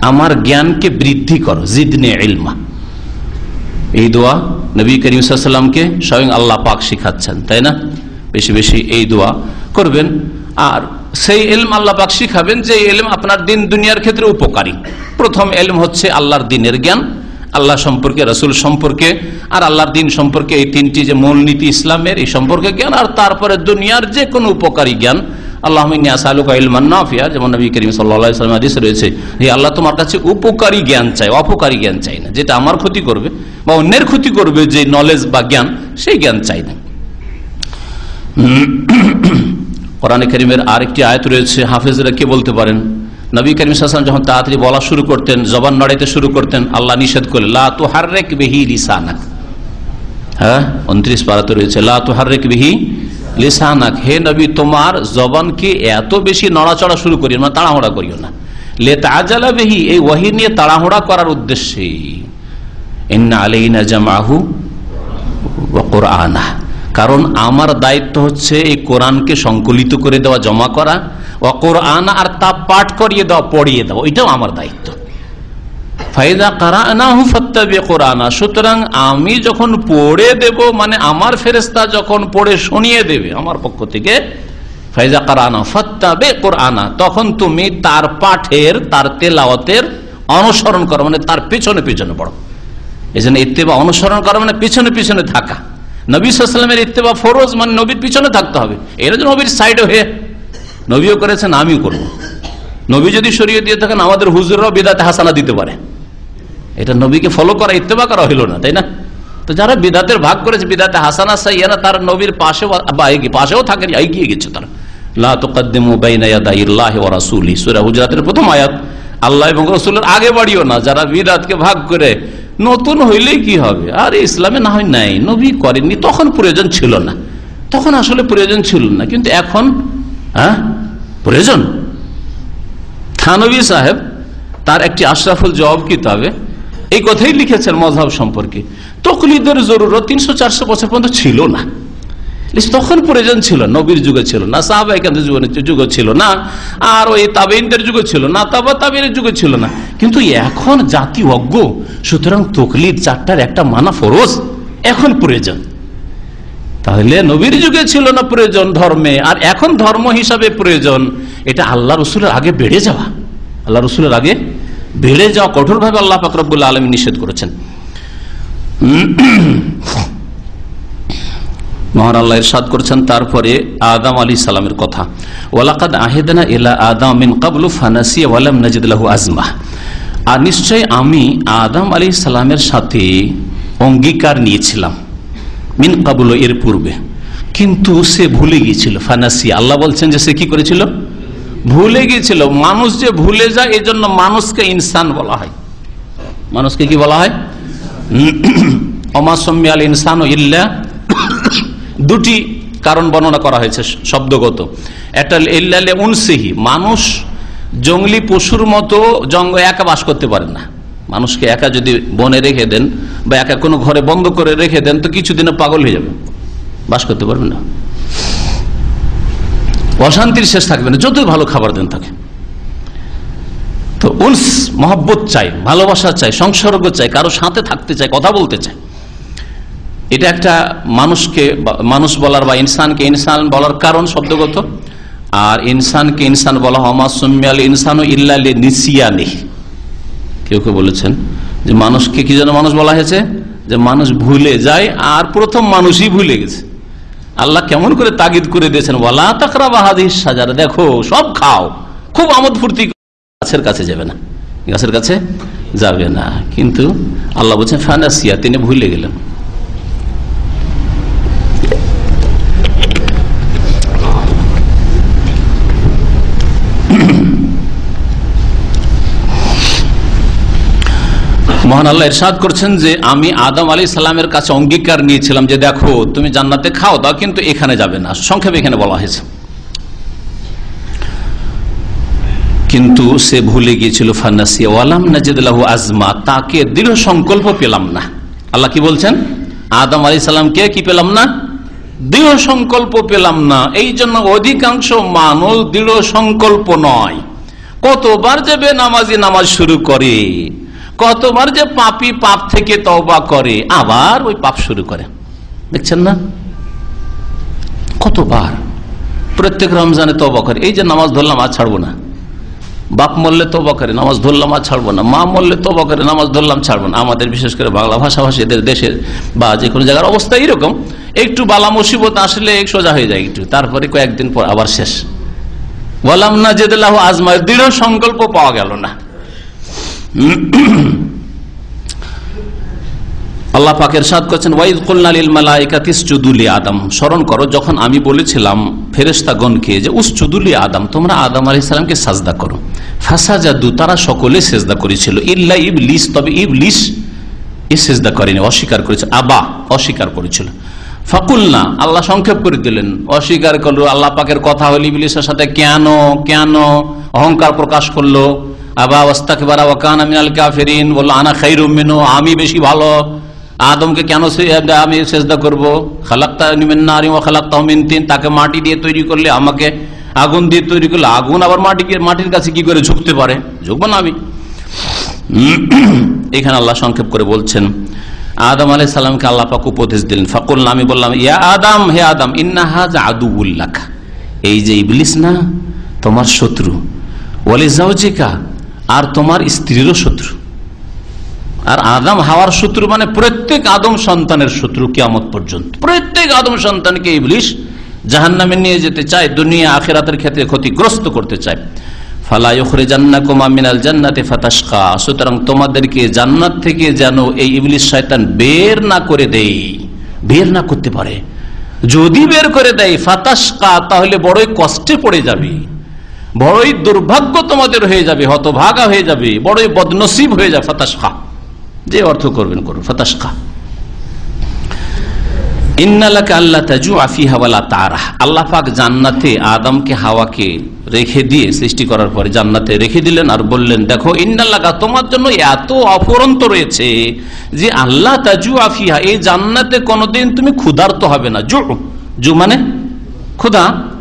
আমার জ্ঞানকে বৃদ্ধি করো, জিদনি ইলমা। এই দোয়া নবী করিম সাল্লামকে স্বয়ং আল্লাহ পাক শিখাচ্ছেন, তাই না? বেশি বেশি এই দোয়া করবেন। আর সেই এলম আল্লাহ পাক শিখাবেন যে এলম আপনার দিন দুনিয়ার ক্ষেত্রে উপকারী। প্রথম এলম হচ্ছে আল্লাহর দিনের জ্ঞান, আল্লাহ সম্পর্কে, রসুল সম্পর্কে, আর আল্লাহর দিন সম্পর্কে এই তিনটি যে মূলনীতি ইসলামের, এই সম্পর্কে জ্ঞান, আর তারপরে দুনিয়ার যে কোনো উপকারী জ্ঞান। আল্লাহ যেমন রয়েছে আল্লাহ তোমার কাছে উপকারী জ্ঞান চাই অপকারী জ্ঞান চাই না। যেটা আমার ক্ষতি করবে বা অন্যের ক্ষতি করবে যে নলেজ বা জ্ঞান, সেই জ্ঞান চাই না। কোরআন করিমের আরেকটি আয়ত রয়েছে, হাফেজরা কে বলতে পারেন? নবী করিম সাল্লাম যখন তাড়াতাড়ি বলা শুরু করতেন, জবান নড়াইতে শুরু করতেন, আল্লাহ নিষেধ করলেন, লা তো হার্রেক বেহি লিসানাক। হ্যাঁ উনত্রিশ পারাতে রয়েছে, লা তো হার্রেক বেহি লিসানাক। হে নবী, তোমার জবানকে এত বেশি নড়াচড়া শুরু করিও না, তাড়াহুড়া করিও না। লে তাজালা বেহি, এই ওয়াহি নিয়ে তাড়াহুড়া করার উদ্দেশ্যে ইন্না আলাইনা জামাহু ওয়া কোরআনা কারণ আমার দায়িত্ব হচ্ছে এই কোরআনকে সংকলিত করে দেওয়া, জমা করা ও কোরআন আর তা পাঠ করিয়ে দেওয়া, পড়িয়ে দেওয়া, এটাও আমার দায়িত্ব। সুতরাং আমি যখন পড়ে দেব মানে আমার ফেরেস্তা যখন পড়ে শুনিয়ে দেবে আমার পক্ষ থেকে ফাইজা কারানা ফাত্তাবে কোরআনা, তখন তুমি তার পাঠের, তার তেলাওয়াতের অনুসরণ করো মানে তার পেছনে পেছনে পড়ো। এই জন্য ইত্তেবা অনুসরণ করা মানে পিছনে পিছনে থাকা। নবী সাল্লামের ইত্তেবা ফরোজ মানে নবীর পিছনে থাকতে হবে। এরা যে নবীর সাইডে হয়ে নবীও করেছেন, আমিও করব। নবী যদি সরিয়ে দিয়ে থাকেন, আমাদের হুজুররাও বিদাতে হাসানা দিতে পারে। এটা নবীকে ফলো করা, ইত্তেবা করা হইল না, তাই না? তো যারা বিদাতের ভাগ করেছে, বিদাতে হাসানা সাই সাইয়ানা তার নবীর পাশেও বা পাশেও থাকেন, এগিয়ে গেছে তারা। প্রথম আয়াত, আল্লাহ এবং রাসূলের আগে বাড়িও না, যারা বিদাতকে ভাগ করে নতুন হইলে কি হবে? আর ইসলামে না হয় নাই, নবী করেননি, তখন প্রয়োজন ছিল না। তখন আসলে প্রয়োজন ছিল না, কিন্তু এখন হ্যাঁ? প্রয়োজন। থানবী সাহেব, তার একটি আশরাফুল জবাব কিতাবে, এই কথাই লিখেছেন মজাব সম্পর্কে। তকলিদের জরুরত তিনশো চারশো বছর পর্যন্ত ছিল না। তখন প্রয়োজন ছিল, নবীর যুগে ছিল না সাহাবাহিকাদের যুগে ছিল না, আর ওই তাবেইনদের যুগে ছিল না, তাবা তাবেইনের যুগে ছিল না। কিন্তু এখন জাতি অজ্ঞ, সুতরাং তকলিদ চারটার একটা মানা ফরজ, এখন প্রয়োজন। তাহলে নবীর যুগে ছিল না প্রয়োজন ধর্মে, আর এখন ধর্ম হিসাবে প্রয়োজন, এটা আল্লাহ রসুলের আগে বেড়ে যাওয়া। আল্লাহ রসুলের আগে বেড়ে যাওয়া কঠোরভাবে আল্লাহ ফাকরবুল্লা আলমী নিষেধ করেছেন। মহান আল্লাহ ইরশাদ করেছেন, তারপরে আদাম আলী সালামের কথা। ওয়ালাকাদ আহেদনা ইলা আদাম মিন কাবলু ফানাসিয়া ওয়ালাম নাজিদুল্লাহু আজমা আর নিশ্চয় আমি আদাম আলী সালামের সাথে অঙ্গীকার নিয়েছিলাম, মিন কাবুল এর পূর্বে। কিন্তু সে ভুলে গিয়েছিল ফানাসি আল্লাহ বলছেন যে সে কি করেছিল? ভুলে গিয়েছিল। মানুষ যে ভুলে যায় এই জন্য মানুষকে ইনসান বলা হয়। মানুষকে কি বলা হয়? অমাসম্য আল ইনসান ইল্লা দুটি কারণ বর্ণনা করা হয়েছে শব্দগত। একটা ইল্লালে উনসিহি, মানুষ জঙ্গলি পশুর মতো জঙ্গ একা বাস করতে পারে না। মানুষকে একা যদি বনে রেখে দেন বা একা কোনো ঘরে বন্ধ করে রেখে দেন, তো কিছুদিনে পাগল হয়ে যাবে। বাস করতে পারবে না। অশান্তির শেষ থাকবে না, যতই ভালো খাবার দেন তাকে। তো উনস, মহব্বত চাই, ভালোবাসা চাই, সংসর্গ চাই, কারও সাথে থাকতে চাই, কথা বলতে চাই। এটা একটা মানুষকে মানুষ বলার বা ইনসানকে ইনসান বলার কারণ শব্দগত। আর ইনসানকে ইনসান বলা হমাসমিয়াল ইনসান ও ইল্লালে কেউ কেউ বলেছেন যে মানুষকে কি যেন মানুষ বলা হয়েছে? যে মানুষ ভুলে যায় আর প্রথম মানুষই ভুলে গেছে। আল্লাহ কেমন করে তাগিদ করে দিয়েছেন বলা তাকরা বাহাদিস সাজারা দেখো, সব খাও। খুব আমোদ ফুর্তি গাছের কাছে যাবে না। গাছের কাছে যাবে না। কিন্তু আল্লাহ বলছেন, ফানাসিয়া, তিনি ভুলে গেলেন। মহান আল্লাহ ইরশাদ করছেন যে আমি আদম আলী সালামের কাছে অঙ্গীকার নিয়েছিলাম যে দেখো, তুমি জান্নাতে খাও, দাও, কিন্তু এখানে যাবে না। সংক্ষেপে এখানে বলা হয়েছে। কিন্তু সে ভুলে গিয়েছিল আজমা, তাকে দৃঢ় সংকল্প পেলাম না। আল্লাহ কি বলছেন? আদম আলী সালামকে কি পেলাম না? দৃঢ় সংকল্প পেলাম না। এই জন্য অধিকাংশ মানুষ দৃঢ় সংকল্প নয়। কতবার যাবে নামাজি নামাজ শুরু করে? কতবার যে পাপি পাপ থেকে তওবা করে, আবার ওই পাপ শুরু করে। দেখছেন না? কতবার? প্রত্যেক রমজানে তবা করে। এই যে নামাজ ধরলাম, আর ছাড়বো না। বাপ মরলে তোবা করে, নামাজ ধরলাম, আর ছাড়বো না। মা মরলে তোবা করে, নামাজ ধরলাম, ছাড়বো না। আমাদের বিশেষ করে বাংলা ভাষাভাষীদের দেশের বা যে কোনো জায়গার অবস্থা এইরকম। একটু বালা মুসিবত আসলে সোজা হয়ে যায় একটু। তারপরে কয়েকদিন পর আবার শেষ। বললাম না যেদিল্লাহ আজমায় দৃঢ় সংকল্প পাওয়া গেল না। <clears throat> আল্লাহ পাকের সাদ করছেন, ওয়াইদ কুল্লালিল মালাইকাতিসুদুলি আদম। স্মরণ করো, যখন আমি বলেছিলাম ফেরেস্তাগণকে যে উসচুদুলি আদম, তোমরা আদম আলি সালামকে সাজদা করো। ফাঁসা জাদু তারা সকলে সেজদা করেছিল। ইল্লা ইবলিস, তবে ইবলিস এ সেজদা করেনি, অস্বীকার করেছে। আবা, অস্বীকার করেছিল। ফাকুল্লা আল্লাহ সংক্ষেপ করে দিলেন। অস্বীকার করল, আল্লাহ পাকের কথা হল ইবলিসের সাথে কেন কেন অহংকার প্রকাশ করল? আবা ওস্তাকবারা ওয়াকান আমিনাল কাফেরিন, বলল, আনা খাইরুম মিনু আমি বেশি ভালো। আদমকে কেন আমি চেষ্টা করব? খালাক্তা খালাক্তা তিন। তাকে মাটি দিয়ে তৈরি করলে আমাকে আগুন দিয়ে তৈরি করলে আগুন আবার মাটি মাটির কাছে কি করে ঝুঁকতে পারে? ঝুঁকবো না আমি। <clears throat> এখানে আল্লাহ সংক্ষেপ করে বলছেন, আদম আলাই সালামকে আল্লাহ পাক উপদেশ দিলেন। ফাকুল আমি বললাম, ইয়া আদম, হে আদম ইন্নাহাজ আদু উল্লাখ এই যে ইবলিস না, তোমার শত্রু। ওয়ালি জাউজিকা আর তোমার স্ত্রীরও শত্রু। আর আদম হাওয়ার শত্রু মানে প্রত্যেক আদম সন্তানের শত্রু কিয়ামত পর্যন্ত। প্রত্যেক আদম সন্তানকে ইবলিশ জাহান নামে নিয়ে যেতে চায়, দুনিয়া আখেরাতের ক্ষেত্রে ক্ষতিগ্রস্ত করতে চায়। মিনাল জান্নাতে সুতরাং তোমাদেরকে জান্নাত থেকে যেন এই ইবলিশ বের না করে বের না করতে পারে। যদি বের করে দেয় ফাতাসকা তাহলে বড়ই কষ্টে পড়ে যাবে। বড়ই দুর্ভাগ্য তোমাদের হয়ে যাবে, হতভাগা হয়ে যাবে, বড়ই বদনসিব হয়ে যাবে ফাতাসকা যে অর্থ করবেন করুন ফতাসকা আল্লাহ পাক জান্নাতে আদমকে, হাওয়াকে রেখে দিয়ে সৃষ্টি করার পরে জান্নাতে রেখে দিলেন আর বললেন, দেখো তোমার জন্য এত রয়েছে যে আল্লাহ তাজু আফিহা এই জান্নাতে কোনোদিন তুমি ক্ষুধার্ত হবে না। জু জু মানে ক্ষুধা।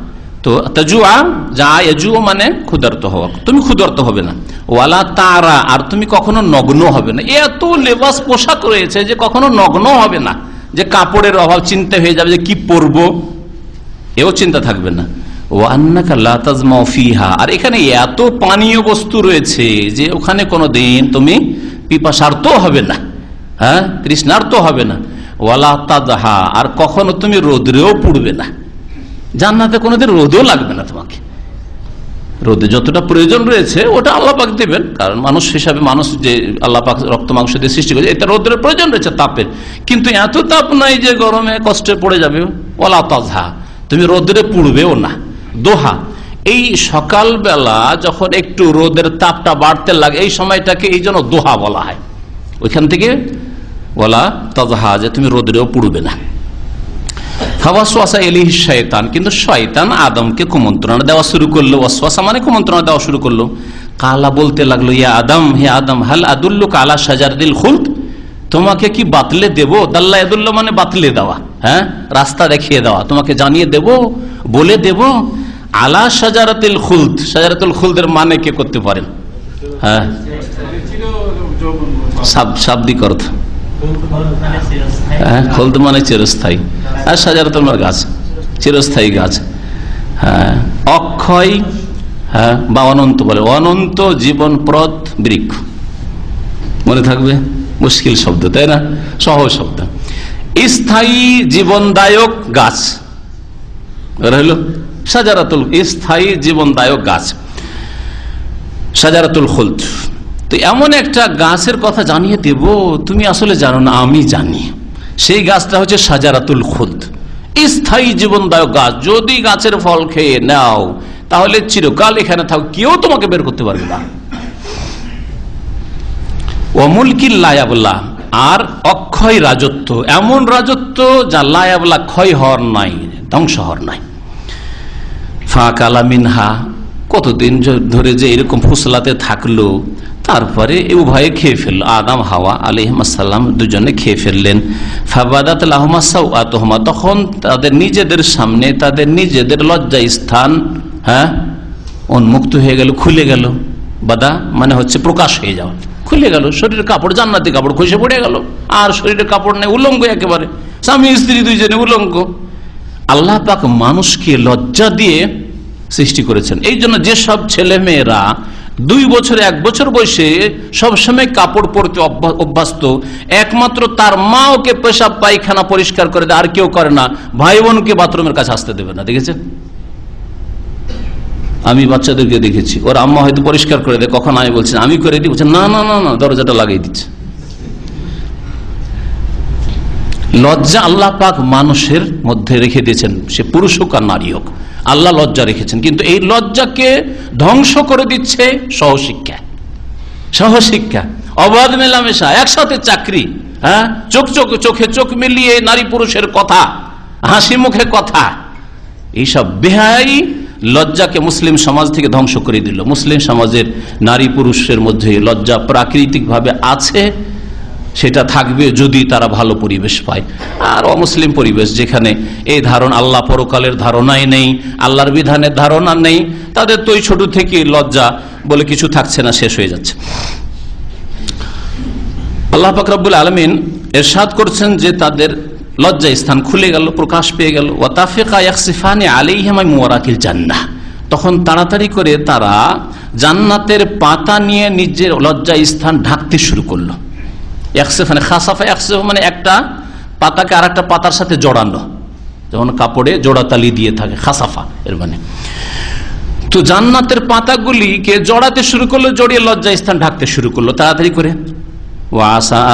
তো তাজুয়া যা এজু মানে ক্ষুদার্ত হওয়া। তুমি ক্ষুদার্ত হবে না। ওয়ালা তারা, আর তুমি কখনো নগ্ন হবে না। এত লেবাস পোশাক রয়েছে যে কখনো নগ্ন হবে না। যে কাপড়ের অভাব চিন্তা হয়ে যাবে যে কি পরবো। এও চিন্তা থাকবে না। আর এখানে এত পানীয় বস্তু রয়েছে যে ওখানে কোনো দিন তুমি পিপাসার্ত হবে না। হ্যাঁ? তৃষ্ণার্ত হবে না। ওয়ালা তাজহা। আর কখনো তুমি রোদ্রেও পুড়বে না। জান্নাতে কোনোদিন রোদও লাগবে না তোমাকে। রোদে যতটা প্রয়োজন রয়েছে, ওটা আল্লাহ পাক দেবেন। কারণ মানুষ হিসাবে মানুষ যে আল্লাহ পাক রক্ত মাংস দিয়ে সৃষ্টি করেছে, এটা রোদের প্রয়োজন রয়েছে তাপের। কিন্তু এত তাপ নাই যে গরমে কষ্টে পড়ে যাবে। ওলা তাজহা, তুমি রোদরে পুড়বেও না। দোহা, এই সকালবেলা যখন একটু রোদের তাপটা বাড়তে লাগে, এই সময়টাকে এই জন্য দোহা বলা হয়। ওইখান থেকে বলা তাজহা, যে তুমি রোদরেও পুড়বে না। হাওয়াসওয়াসা এলি শয়তান কিন্তু শয়তান আদমকে কুমন্ত্রণা দেওয়া শুরু করল। ওয়াসওয়াসা মানে কুমন্ত্রণা দেওয়া শুরু করল। কালা বলতে লাগল ইয়া আদম হে আদম হাল আদুল্লু কালা সাজার দিল খুলত তোমাকে কি বাতলে দেবো? দাল্লা আদুল্ল মানে বাতলে দেওয়া হ্যাঁ? রাস্তা দেখিয়ে দেওয়া। তোমাকে জানিয়ে দেব বলে দেব আলা সাজারাতিল খুলদ। সাজারাতুল খুলদের মানে কে করতে পারেন হ্যাঁ? শাব্দিক অর্থ। হ্যাঁ খোলদ মানে চিরস্থায়ী। আর সাজারতল মানে গাছ চিরস্থায়ী গাছ। হ্যাঁ অক্ষয় হ্যাঁ বা অনন্ত বলে। অনন্ত জীবনপ্রদ বৃক্ষ। মনে থাকবে? মুশকিল শব্দ, তাই না? সহজ শব্দ। স্থায়ী জীবনদায়ক গাছ। রইল সাজারাতুল, স্থায়ী জীবনদায়ক গাছ। সাজারাতুল খুলদ তো এমন একটা গাছের কথা জানিয়ে দেব, তুমি আসলে জানো না, আমি জানি। সেই গাছটা হচ্ছে সাজারাতুল খুদ। স্থায়ী জীবনদায়ক গাছ, যদি গাছের ফল খেয়ে নাও, তাহলে চিরকাল এখানে থাকো, কেউ তোমাকে বের করতে পারবে না। অমুলকিল লায়াবুল্লাহ আর অক্ষয় রাজত্ব, এমন রাজত্ব যা লায়াবলা ক্ষয় হওয়ার নাই ধ্বংস হওয়ার নাই। ফাঁকালা মিনহা কতদিন ধরে যে এরকম ফুসলাতে থাকল, তারপরে উভয়ে খেয়ে ফেলল। আদাম, হাওয়া আলিহাসাল্লাম দুজনে খেয়ে ফেললেন। ফাবাদাত লাহমা তখন তাদের নিজেদের সামনে তাদের নিজেদের লজ্জা স্থান হ্যাঁ উন্মুক্ত হয়ে গেল, খুলে গেল। বাদা মানে হচ্ছে প্রকাশ হয়ে যাওয়া। খুলে গেল, শরীরের কাপড়, জান্নাতি কাপড় খসে পড়ে গেল। আর শরীরের কাপড় নেই, উলঙ্গ একেবারে। স্বামী স্ত্রী দুইজনে উলঙ্গ। আল্লাহ পাক মানুষকে লজ্জা দিয়ে সৃষ্টি করেছেন। এই জন্য যেসব ছেলে মেয়েরা দুই বছর এক বছর বয়সে সবসময় কাপড় পরতে অভ্যস্ত, একমাত্র তার মা ওকে পেশাব পায়খানা পরিষ্কার করে দেয়, আর কেউ করে না। ভাই বোনকে বাথরুমের কাছে আসতে দেবে না, দেখেছেন? আমি বাচ্চাদেরকে দেখেছি, ওর আম্মা হয়তো পরিষ্কার করে দেয়, কখন আমি বলছি, আমি করে দিই, বলছে, না না না না, দরজাটা লাগিয়ে দিচ্ছে। লজ্জা আল্লাহ পাক মানুষের মধ্যে রেখে দিয়েছেন, সে পুরুষ হোক আর নারী হোক। আল্লাহ লজ্জা রেখেছেন। কিন্তু এই লজ্জাকে ধ্বংস করে দিচ্ছে সহশিক্ষা। সহশিক্ষা, অবাধ মেলামেশা, একসাথে চাকরি হ্যাঁ? চোখ চোখ, চোখে চোখ মিলিয়ে নারী পুরুষের কথা, হাসি মুখে কথা, এইসব বেহাই লজ্জাকে মুসলিম সমাজ থেকে ধ্বংস করে দিল। মুসলিম সমাজের নারী পুরুষের মধ্যে লজ্জা প্রাকৃতিকভাবে আছে সেটা থাকবে যদি তারা ভালো পরিবেশ পায়। আর অমুসলিম পরিবেশ যেখানে এই ধারণা আল্লাহ পরকালের ধারণাই নেই, আল্লাহর বিধানের ধারণা নেই, তাদের তো ছোট থেকে লজ্জা বলে কিছু থাকছে না, শেষ হয়ে যাচ্ছে। আল্লাহ ফাকরাবুল আলমিন এরশাদ করছেন যে তাদের লজ্জা স্থান খুলে গেল, প্রকাশ পেয়ে গেল। ওয়াতাফিকা ইয়াকসিফানি আলিহামাই মুয়ারাকিল জান্না তখন তাড়াতাড়ি করে তারা জান্নাতের পাতা নিয়ে নিজের লজ্জা স্থান ঢাকতে শুরু করল। একসেফ মানে খাসাফা একসেফ মানে একটা পাতাকে আর একটা পাতার সাথে জড়ানো। যেমন কাপড়ে জোড়াতালি দিয়ে থাকে, খাসাফা এর মানে। তো জান্নাতের পাতাগুলিকে জড়াতে শুরু করল, জড়িয়ে লজ্জা স্থান ঢাকতে শুরু করল। তাড়াতাড়ি করে।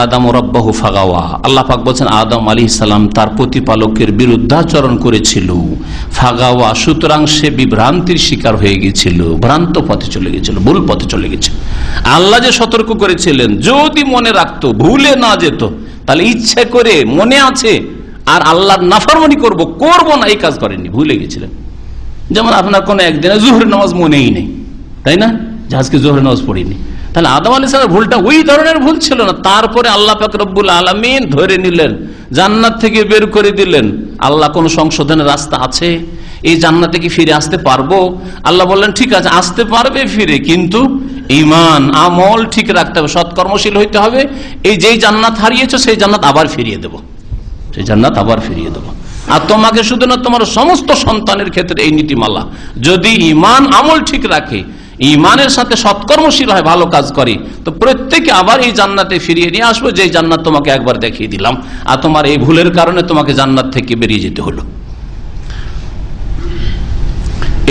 আদম রব্বাহু ফাগাওয়া। আল্লাহ বলছেন, আদম তার প্রতিপালকের বিরুদ্ধাচরণ করেছিল। ফাগাওয়া, সুতরাং সে বিভ্রান্তির শিকার হয়ে গেছিল ভ্রান্ত পথে চলে গেছিল ভুল পথে চলে গেছে আল্লাহ যে সতর্ক করেছিলেন, যদি মনে রাখতো, ভুলে না যেত, তাহলে ইচ্ছে করে মনে আছে, আর আল্লাহর নাফারমনি করব করব না, এই কাজ করেননি, ভুলে গেছিলেন যেমন আপনার কোনো একদিনে জোহরের নামাজ মনেই নেই, তাই না? জাহাজকে জোহরের নামাজ পড়িনি। তাহলে আদম আলী সালামের ভুলটা ওই ধরনের ভুল ছিল না। তারপরে আল্লাহ পাক রব্বুল আলমিন ধরে নিলেন, জান্নাত থেকে বের করে দিলেন। আল্লাহ কোন সংশোধনের রাস্তা আছে? এই জান্নাতে কি ফিরে আসতে পারব? আল্লাহ বললেন, ঠিক আছে, আসতে পারবে ফিরে, কিন্তু ইমান আমল ঠিক রাখতে হবে, সৎকর্মশীল হইতে হবে। এই যেই জান্নাত হারিয়েছো, সেই জান্নাত আবার ফিরিয়ে দেবো। সেই জান্নাত আবার ফিরিয়ে দেবো। আর তোমাকে শুধু না তোমার সমস্ত সন্তানের ক্ষেত্রে এই নীতিমালা। যদি ইমান আমল ঠিক রাখে ইমানের সাথে সৎকর্মশীল হয়, ভালো কাজ করে, তো প্রত্যেকে আবার এই জান্নাতে ফিরিয়ে নিয়ে আসব যে জান্নাত তোমাকে একবার দেখিয়ে দিলাম। আর তোমার এই ভুলের কারণে তোমাকে জান্নাত থেকে বেরিয়ে যেতে হলো।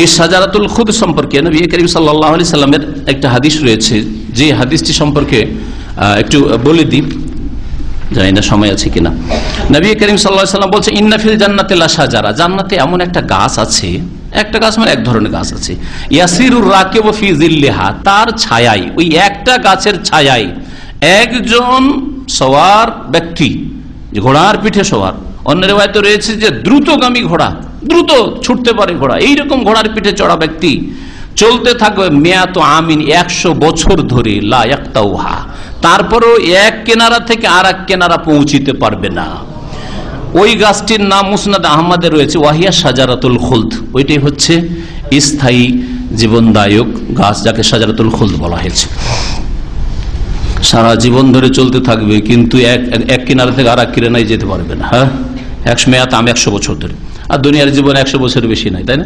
এই সাজারাতুল খুদ সম্পর্কে নবী সাল্লাহ আলি সাল্লামের একটা হাদিস রয়েছে। যে হাদিসটি সম্পর্কে একটু বলে দিই। জানি না সময় আছে কিনা। নবী করিম সাল্লাহ সাল্লাম বলছে ইন্নাফিল জান্নাতে সাজারা জান্নাতে এমন একটা গাছ আছে, একটা গাছ মানে এক ধরনের গাছ আছে। ইয়াসিরুর রাকেব তার ছায়াই, ওই একটা গাছের ছায়াই একজন সওয়ার ব্যক্তি ঘোড়ার পিঠে সওয়ার। অন্য রেওয়ায়তে রয়েছে যে দ্রুতগামী ঘোড়া, দ্রুত ছুটতে পারে ঘোড়া। এইরকম ঘোড়ার পিঠে চড়া ব্যক্তি চলতে থাকবে মেয়াত আমিন একশো বছর ধরে, লা একতাউহা তারপরও এক কেনারা থেকে আর এক কেনারা পৌঁছিতে পারবে না। ওই গাছটির নাম মুসনাদ আহমদে রয়েছে, ওয়াহিয়া সাজারাতুল খুলদ। ওইটাই হচ্ছে স্থায়ী জীবনদায়ক গাছ যাকে সাজারাতুল খুলদ বলা হয়েছে। সারা জীবন ধরে চলতে থাকবে, কিন্তু এক, এক- কিনারা থেকে আর এক কিনারায় যেতে পারবে না হ্যাঁ? একশো মেয়াত আমি একশো বছর ধরে। আর দুনিয়ার জীবন একশো বছরের বেশি নাই, তাই না?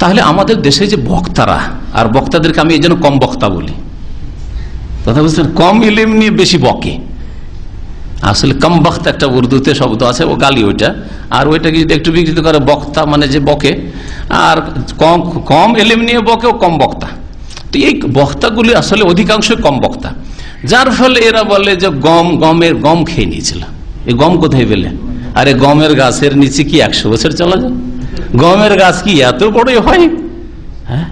তাহলে আমাদের দেশে যে বক্তারা, আর বক্তাদেরকে আমি এই জন্য কম বক্তা বলি। কথা বুঝলেন কম ইলিম নিয়ে বেশি বকে। আসলে কম বক্তা একটা উর্দুতে শব্দ আছে, ও গালি ওইটা। আর ওইটাকে যদি একটু বিকৃত করে, বক্তা মানে যে বকে, আর কম কম এলিম নিয়ে বকে, ও কম বক্তা। তো এই বক্তাগুলি আসলে অধিকাংশ কম বক্তা। যার ফলে এরা বলে যে গম, গমের গম খেয়ে নিয়েছিল। এই গম কোথায় পেলে আরে গমের গাছের নিচে কি একশো বছর চলা যায়? গমের গাছ কি এত বড়ই হয়? হ্যাঁ?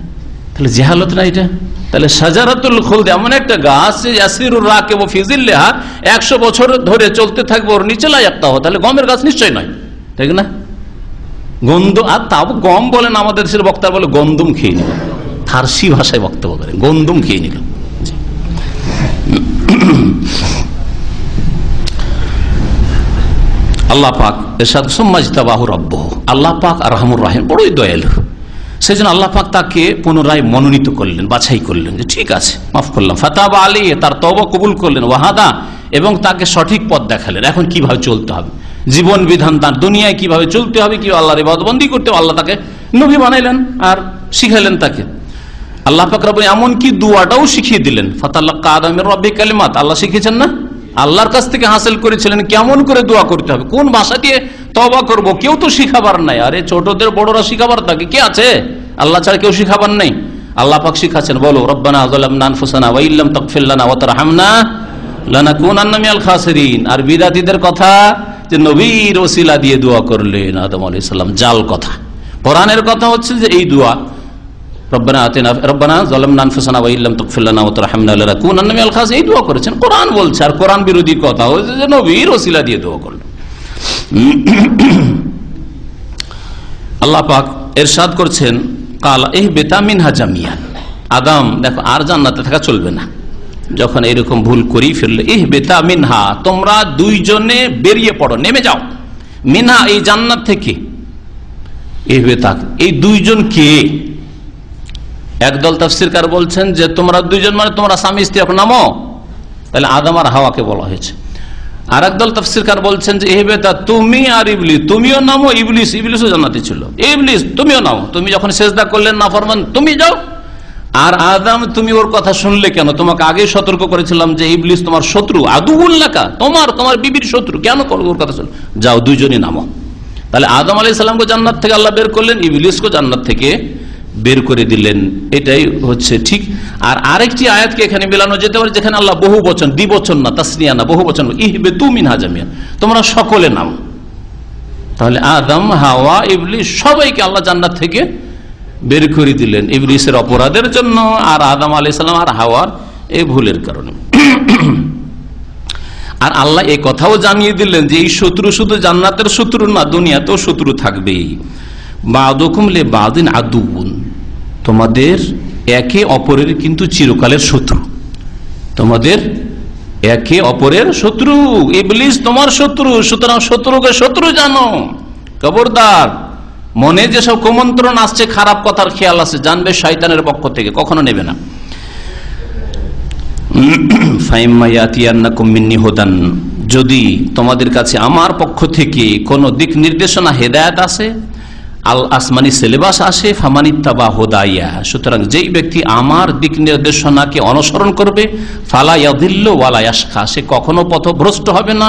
তাহলে জেহালত না এটা? তাহলে সাজারাতুল খুলদ এমন একটা গাছ রাকে ও ফিজিল্লেহা একশো বছর ধরে চলতে থাকবে, ওর নিচে লাই একটা তাহলে গমের গাছ নিশ্চয় নয়। ঠিক না? গন্ধ, আর তাও গম বলেন আমাদের দেশের বক্তার বলে গন্দুম খেয়ে নিল। ফার্সি ভাষায় বক্তব্য করে গন্দুম খেয়ে নিল জি। আল্লাহ পাক এরশাদ সোম্মাজতাবাহু রব্বহ। আল্লাহ পাক আর রহমুর রাহিম বড়ই দয়ালু। সেই জন্য আল্লাহ পাক তাকে পুনরায় মনোনীত করলেন, বাছাই করলেন যে ঠিক আছে, মাফ করলাম। ফাতাবা আলী তার তব কবুল করলেন, ওয়াহাদা, এবং তাকে সঠিক পথ দেখালেন। এখন কীভাবে চলতে হবে? জীবন বিধান তার দুনিয়ায় কীভাবে চলতে হবে, কীভাবে আল্লাহর ইবাদবন্দি করতে আল্লাহ তাকে নবী বানাইলেন আর শিখাইলেন তাকে। আল্লাহ পাক রব এমন কি দুয়াটাও শিখিয়ে দিলেন। ফাতাল্লাহ কাদামের রব্বি কালিমাত। আল্লাহ শিখিয়েছেন না? আল্লাহর কাছ থেকে হাসিল করেছিলেন, কেমন করে দোয়া করতে হবে? কোন ভাষা দিয়ে তবা করব? কেউ তো শিখাবার নাই। আরে ছোটদের বড়রা শিখাবার থাকে। কে আছে? আল্লাহ ছাড়া কেউ শিখাবার নেই। আল্লাহ পাক শিখাচ্ছেন, বলো, রব্বানা যালামনা আনফুসানা ওয়া ইল্লাম তাগফির লানা লানাকুনান্না মিনাল খাসিরিন। আর বিদাতীদের কথা যে নবীর ওসিলা দিয়ে দোয়া করলেন আদম আলাইহিস সালাম, জাল কথা। কোরআনের কথা হচ্ছে যে এই দোয়া করেছেন। কোরআন আর কোরআন বিরোধী কথা। করছেন, কালা এহ আদাম দেখো, আর জান্নাতে থাকা চলবে না। যখন এরকম ভুল করি ফেললে এহ বেতা মিনহা, তোমরা দুইজনে বেরিয়ে পড়ো, নেমে যাও। মিনহা এই জান্নাত থেকে। এই দুইজন কে? একদল তফসিরকার বলছেন যে, তোমরা দুইজন মানে তোমরা স্বামী, স্ত্রী নামো। তাহলে আদম আর হাওয়াকে বলা হয়েছে। আর একদল তফসিরকার বলছেন যে, এ বেতা তুমি আর ইবলিস, তুমিও নামো, ইবলিস, ইবলিসও জান্নাতে ছিল। ইবলিস, তুমিও নামো, তুমি যখন সেজদা করলেন না ফরমান, তুমি যাও। আর আদাম, তুমি ওর কথা শুনলে কেন? তোমাকে আগে সতর্ক করেছিলাম যে, ইবলিস তোমার শত্রু। আদুবুল্লাকা তোমার তোমার বিবির শত্রু। কেন ওর কথা শুন? যাও, দুইজনই নামো। তাহলে আদম আলাই সাল্লামকে জান্নাত থেকে আল্লাহ বের করলেন ইবলিসকে জান্নাত থেকে বের করে দিলেন। এটাই হচ্ছে ঠিক। আর আরেকটি আয়াতকে এখানে মেলানো যেতে পারে, যেখানে আল্লাহ বহু বচন, দ্বিবচন না, তাসনিয়া না, বহু বচন ইহবে তুমিন হাজামিয়া তোমরা সকলে নাম তাহলে আদম, হাওয়া, ইবলিস সবাইকে আল্লাহ জান্নাত থেকে বের করে দিলেন ইবলিসের অপরাধের জন্য, আর আদম আলি সাল্লাম আর হাওয়ার এই ভুলের কারণে। আর আল্লাহ এই কথাও জানিয়ে দিলেন যে, এই শত্রু শুধু জান্নাতের শত্রু না, দুনিয়াতেও শত্রু থাকবেই। বাদুকুমলে বাদিন আদুন তোমাদের একে অপরের কিন্তু চিরকালের শত্রু। তোমাদের একে অপরের শত্রু। ইবলিস তোমার শত্রু, সুতরাং শত্রুকে শত্রু জানো। খবরদার, মনে যেসব কুমন্ত্রণ আসছে, খারাপ কথার খেয়াল আছে, জানবে শয়তানের পক্ষ থেকে, কখনো নেবে না। যদি তোমাদের কাছে আমার পক্ষ থেকে কোনো দিক নির্দেশনা, হেদায়ত আসে আল আসমানি সিলেবাস আসে ফামানিত্তাবা হোদাইয়া। সুতরাং যেই ব্যক্তি আমার দিক নির্দেশনাকে অনুসরণ করবে ফালাইয়াদিল্ল ওয়ালায়াসকা সে কখনো পথভ্রষ্ট হবে না।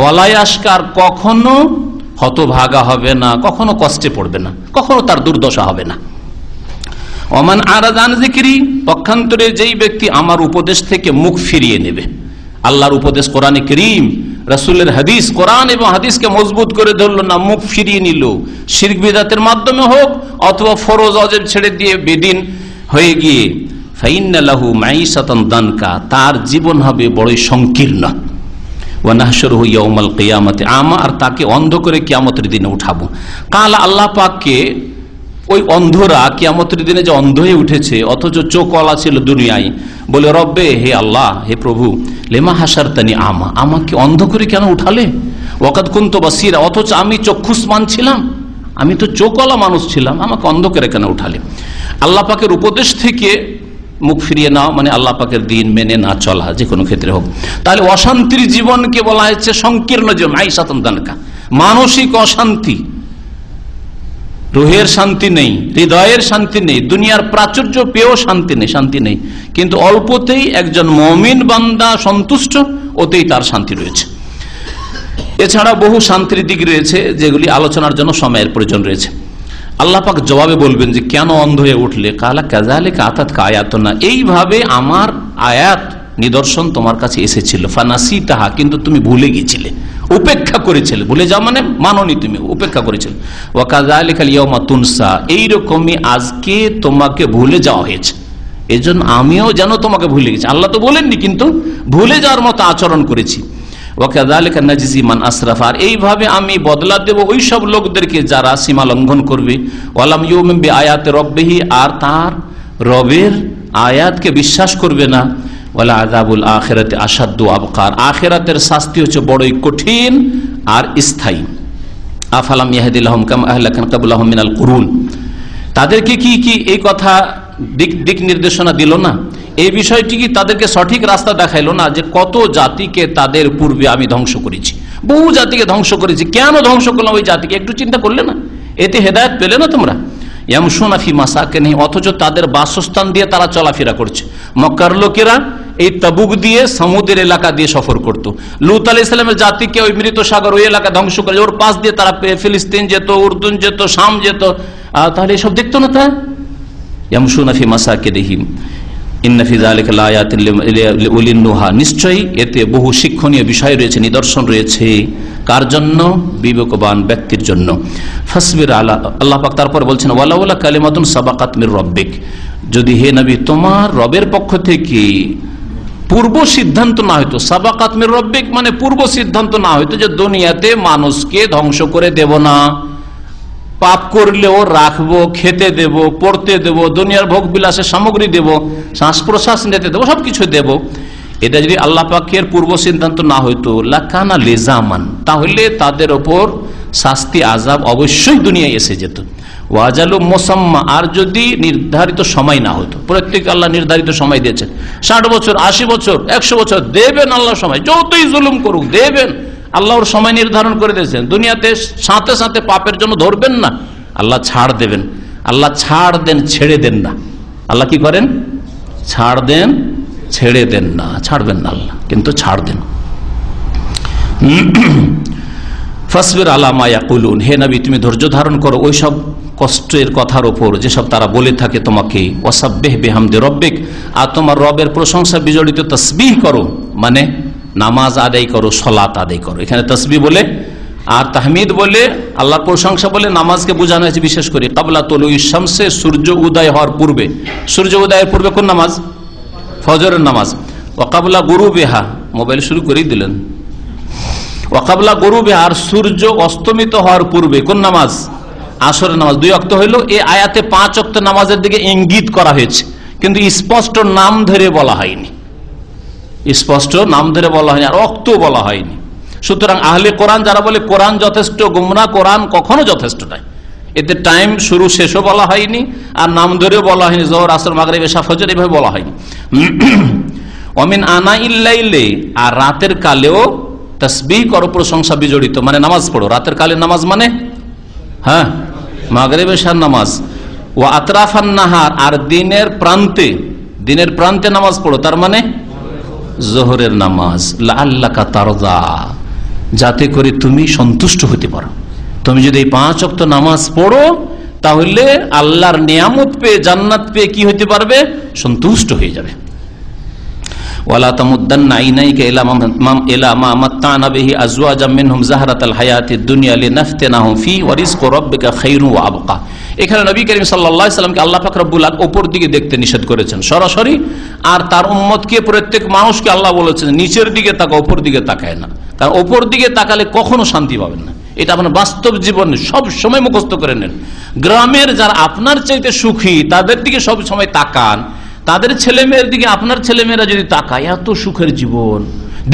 ওয়ালায়াসকা আর কখনো হতভাগা হবে না, কখনো কষ্টে পড়বে না, কখনো তার দুর্দশা হবে না। অমান আরাজান জিকিরি পক্ষান্তরে যেই ব্যক্তি আমার উপদেশ থেকে মুখ ফিরিয়ে নেবে, আল্লাহর উপদেশ কোরআনে করিম রাসুলের হাদিস, কোরআন এবং হাদিসকে মজবুত করে ধরলো না, মুখ ফিরিয়ে নিল। শির্ক বিদাতের মাধ্যমে হোক অথবা ফরোজ অজেব ছেড়ে দিয়ে বেদিন হয়ে গিয়ে ফাইনালাহু মাইসাতন দানকা, তার জীবন হবে বড়ই সংকীর্ণ। আমা, আর তাকে অন্ধ করে কিয়ামতের দিনে উঠাবো। কাল আল্লাহ পাককে ওই অন্ধরা কিয়ামতের দিনে যে অন্ধ হয়ে উঠেছে, অথচ চোখওয়ালা ছিল দুনিয়ায়। বলে, রব্বে, হে আল্লাহ, হে প্রভু, লেমা হাসার তানি আমা, আমাকে অন্ধ করে কেন উঠালে? ওকাদ কুন্ত বা সিরা অথচ আমি চক্ষুষ্মান ছিলাম। আমি তো চোখওয়ালা মানুষ ছিলাম, আমাকে অন্ধ করে কেন উঠালে? আল্লাহ পাকের উপদেশ থেকে মুখ ফিরিয়ে নাও মানে আল্লাহ পাকের দিন মেনে না চলা, যে কোনো ক্ষেত্রে হোক। তাহলে অশান্তির জীবনকে বলা হচ্ছে সংকীর্ণ জীবন আই সাতনদানকা মানসিক অশান্তি। রুহের শান্তি নেই, হৃদয়ের শান্তি নেই, দুনিয়ার প্রাচুর্য পেয়েও শান্তি নেই শান্তি নেই। কিন্তু অল্পতেই একজন মমিন বান্দা সন্তুষ্ট, ওতেই তার শান্তি রয়েছে। এছাড়া বহু শান্তির দিক রয়েছে, যেগুলি আলোচনার জন্য সময়ের প্রয়োজন রয়েছে। আল্লাহ পাক জবাবে বলবেন যে, কেন অন্ধ হয়ে উঠলে? কালা কাজালে কাতাত কায়াত না এইভাবে আমার আয়াত নিদর্শন তোমার কাছে এসেছিল। ফানাসি তাহা কিন্তু তুমি ভুলে গিয়েছিলে। উপেক্ষা করেছিলে। ভুলে যাও মানে মাননি তুমি, উপেক্ষা করেছিলে। ও কাজালে খালিয়া তুনসা, এইরকমই আজকে তোমাকে ভুলে যাওয়া হয়েছে। এই জন্য আমিও যেন তোমাকে ভুলে গেছি। আল্লাহ তো বলেননি কিন্তু, ভুলে যাওয়ার মতো আচরণ করেছি। আর এইভাবে আমি বদলা দেব ওই সব লোকদেরকে যারা সীমা লঙ্ঘন করবে। ওয়ালাম রব্বেহি, আর তার রবের আয়াতকে বিশ্বাস করবে না। ওয়ালা আজাবুল আখেরাতে আসাদ্দু আবকার। আখেরাতের শাস্তি হচ্ছে বড়ই কঠিন আর স্থায়ী। আফালাম ইয়াহদিল্লাহম কাম আহলাকান কাবুল্লাহম মিনাল কুরুন। তাদেরকে কি কি এই কথা দিক দিক নির্দেশনা দিল না? এই বিষয়টি কি তাদেরকে সঠিক রাস্তা দেখাইলো না যে কত জাতিকে তাদের পূর্বে আমি ধ্বংস করেছি? বহু জাতিকে ধ্বংস করেছি। কেন ধ্বংস করলাম ওই জাতিকে? একটু চিন্তা করলে না? এতে হেদায়ত পেলে না তোমরা? ইয়ামসোনাফি মাসাকে নেই অথচ তাদের বাসস্থান দিয়ে তারা চলাফেরা করছে। মক্কার লোকেরা এই তাবুক দিয়ে সমুদ্রের এলাকা দিয়ে সফর করত। লুত আলি ইসলামের জাতিকে ওই মৃত সাগর, ওই এলাকা ধ্বংস করে, ওর পাশ দিয়ে তারা ফিলিস্তিন যেত, উর্দুন যেত, শাম যেত। তাহলে এসব দেখতো না তা ইয়ামসুনাফি মাসাকে নিশ্চয়ই এতে বহু শিক্ষণীয় বিষয় রয়েছে, নিদর্শন রয়েছে। কার জন্য? বিবেকবান ব্যক্তির জন্য। তারপর বলছেন ওয়ালা কালিমাতুন সাবাকাতমির রব্বিক। যদি হে নবী, তোমার রবের পক্ষ থেকে পূর্ব সিদ্ধান্ত না হইতো। সাবাকাতমির রব্বিক মানে পূর্ব সিদ্ধান্ত না হইতো যে দুনিয়াতে মানুষকে ধ্বংস করে দেব না। পাপ করলেও রাখব, খেতে দেব, পড়তে দেব, দুনিয়ার ভোগ বিলাসের সামগ্রী দেব শ্বাস প্রশ্বাস নিতে দেবো, সবকিছু দেব। এটা যদি আল্লাহ পাকের পূর্ব সিদ্ধান্ত না হইতো, লাকানা লেজামান। তাহলে তাদের ওপর শাস্তি আজাব অবশ্যই দুনিয়ায় এসে যেত। ওয়াজালু মোসাম্মা, আর যদি নির্ধারিত সময় না হতো, প্রত্যেক আল্লাহ নির্ধারিত সময় দিয়েছেন। ষাট বছর, আশি বছর, একশো বছর, দেবেন আল্লাহ সময়, যতই জুলুম করুক, দেবেন। আল্লাহর সময় নির্ধারণ করে দিয়েছেন। দুনিয়াতে সাথে সাথে পাপের জন্য ধরবেন না, আল্লাহ ছাড় দেবেন। আল্লাহ ছাড় দেন, ছেড়ে দেন না। আল্লাহ কি করেন? ছাড় দেন, ছেড়ে দেন না। ছাড়বেন না আল্লাহ, কিন্তু ছাড় দেন। ফসবির আলামায়াকুলুন হে নবী, তুমি ধৈর্য ধারণ করো। ওই সব কষ্টের কথার ওপর যেসব তারা বলে থাকে তোমাকে, ওয়াসাব্বেহ বেহামদে রব্বেক, আর তোমার রবের প্রশংসা বিজড়িত তসবিহ করো মানে নামাজ আদায় করো সলাত আদায় করো। এখানে তসবি বলে, আর তাহমিদ বলে, আল্লাহর প্রশংসা বলে নামাজকে বোঝানো হয়েছে বিশেষ করে, কাবলা তলু ইসামসে সূর্য উদয় হওয়ার পূর্বে। সূর্য উদয়ের পূর্বে কোন নামাজ? ফজরের নামাজ। ওকাবলা গরু বেহা মোবাইল শুরু করেই দিলেন। ওকাবলা গরুবে আর সূর্য অস্তমিত হওয়ার পূর্বে, কোন নামাজ? আসরের নামাজ। দুই অক্ত হইল এই আয়াতে পাঁচ অক্ত নামাজের দিকে ইঙ্গিত করা হয়েছে। কিন্তু স্পষ্ট নাম ধরে বলা হয়নি। স্পষ্ট নাম ধরে বলা হয়নি, আর অক্ত বলা হয়নি। সুতরাং আহলে কোরআন যারা বলে কোরআন যথেষ্ট গুমরা, কোরআন কখনো যথেষ্ট নয়। এতে টাইম শুরু শেষও বলা হয়নি, আর নাম ধরেও বলা হয়নি, জোহর, আসর মাগরে বেশা ফজর, এভাবে বলা হয়নি। <clears throat> অমিন আনা ইল্লাইলে আর রাতের কালেও তসবি করো প্রশংসা বিজড়িত। মানে নামাজ পড়ো। রাতের কালে নামাজ মানে? হ্যাঁ? মাগরে বেশার নামাজ। ও আতরাফান নাহার, আর দিনের প্রান্তে দিনের প্রান্তে নামাজ পড়ো। তার মানে জোহরের নামাজ। আল্লাহ তারদা। যাতে করে তুমি সন্তুষ্ট হতে পারো। তুমি যদি এই পাঁচ অক্ত নামাজ পড়ো, তাহলে আল্লাহর নিয়ামত পেয়ে, জান্নাত পেয়ে কি হতে পারবে? সন্তুষ্ট হয়ে যাবে। মাম মা ফি এখানে নবী আল্লাহ উপর দিকে দেখতে নিষেধ করেছেন। আর তার উম্মতকে প্রত্যেক মানুষকে আল্লাহ বলেছেন, নিচের দিকে তাকা উপর দিকে তাকায় না। কারণ উপর দিকে তাকালে কখনো শান্তি পাবেন না। এটা আপনার বাস্তব জীবনে, সব সময় মুখস্থ করে নেন। গ্রামের যারা আপনার চাইতে সুখী, তাদের দিকে সব সময় তাকান। তাদের ছেলে মেয়ের দিকে, আপনার ছেলে মেয়েরা যদি তাকায়, এত সুখের জীবন।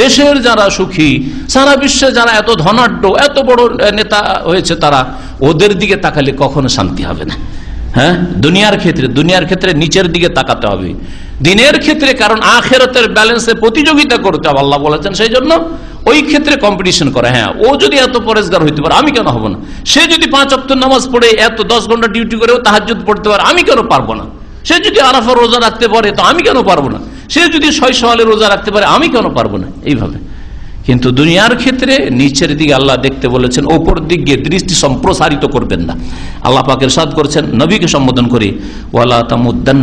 দেশের যারা সুখী, সারা বিশ্বে যারা এত ধনাঢ্য, এত বড় নেতা হয়েছে তারা, ওদের দিকে তাকালে কখনো শান্তি হবে না। হ্যাঁ? দুনিয়ার ক্ষেত্রে দুনিয়ার ক্ষেত্রে নিচের দিকে তাকাতে হবে। দিনের ক্ষেত্রে, কারণ আখেরতের ব্যালেন্সে প্রতিযোগিতা করতে হবে, আল্লাহ বলেছেন, সেই জন্য ওই ক্ষেত্রে কম্পিটিশন করে। হ্যাঁ ও যদি এত পরেশগার হইতে পারে, আমি কেন হব না? সে যদি পাঁচ অক্ট নামাজ পড়ে এত দশ ঘণ্টা ডিউটি করেও তাহাজ পড়তে পারে, আমি কেন পারব না? সে যদি আরাফার রোজা রাখতে পারে, তো আমি কেন পারব না? সে যদি ছয় সওয়ালে রোজা রাখতে পারে, আমি কেন পারব না? এইভাবে। কিন্তু দুনিয়ার ক্ষেত্রে নিচের দিকে আল্লাহ দেখতে বলেছেন, ওপর দিকে দৃষ্টি সম্প্রসারিত করবেন না। আল্লাহ পাকের সাদ করছেন, নবীকে সম্বোধন করে, ওয়ালা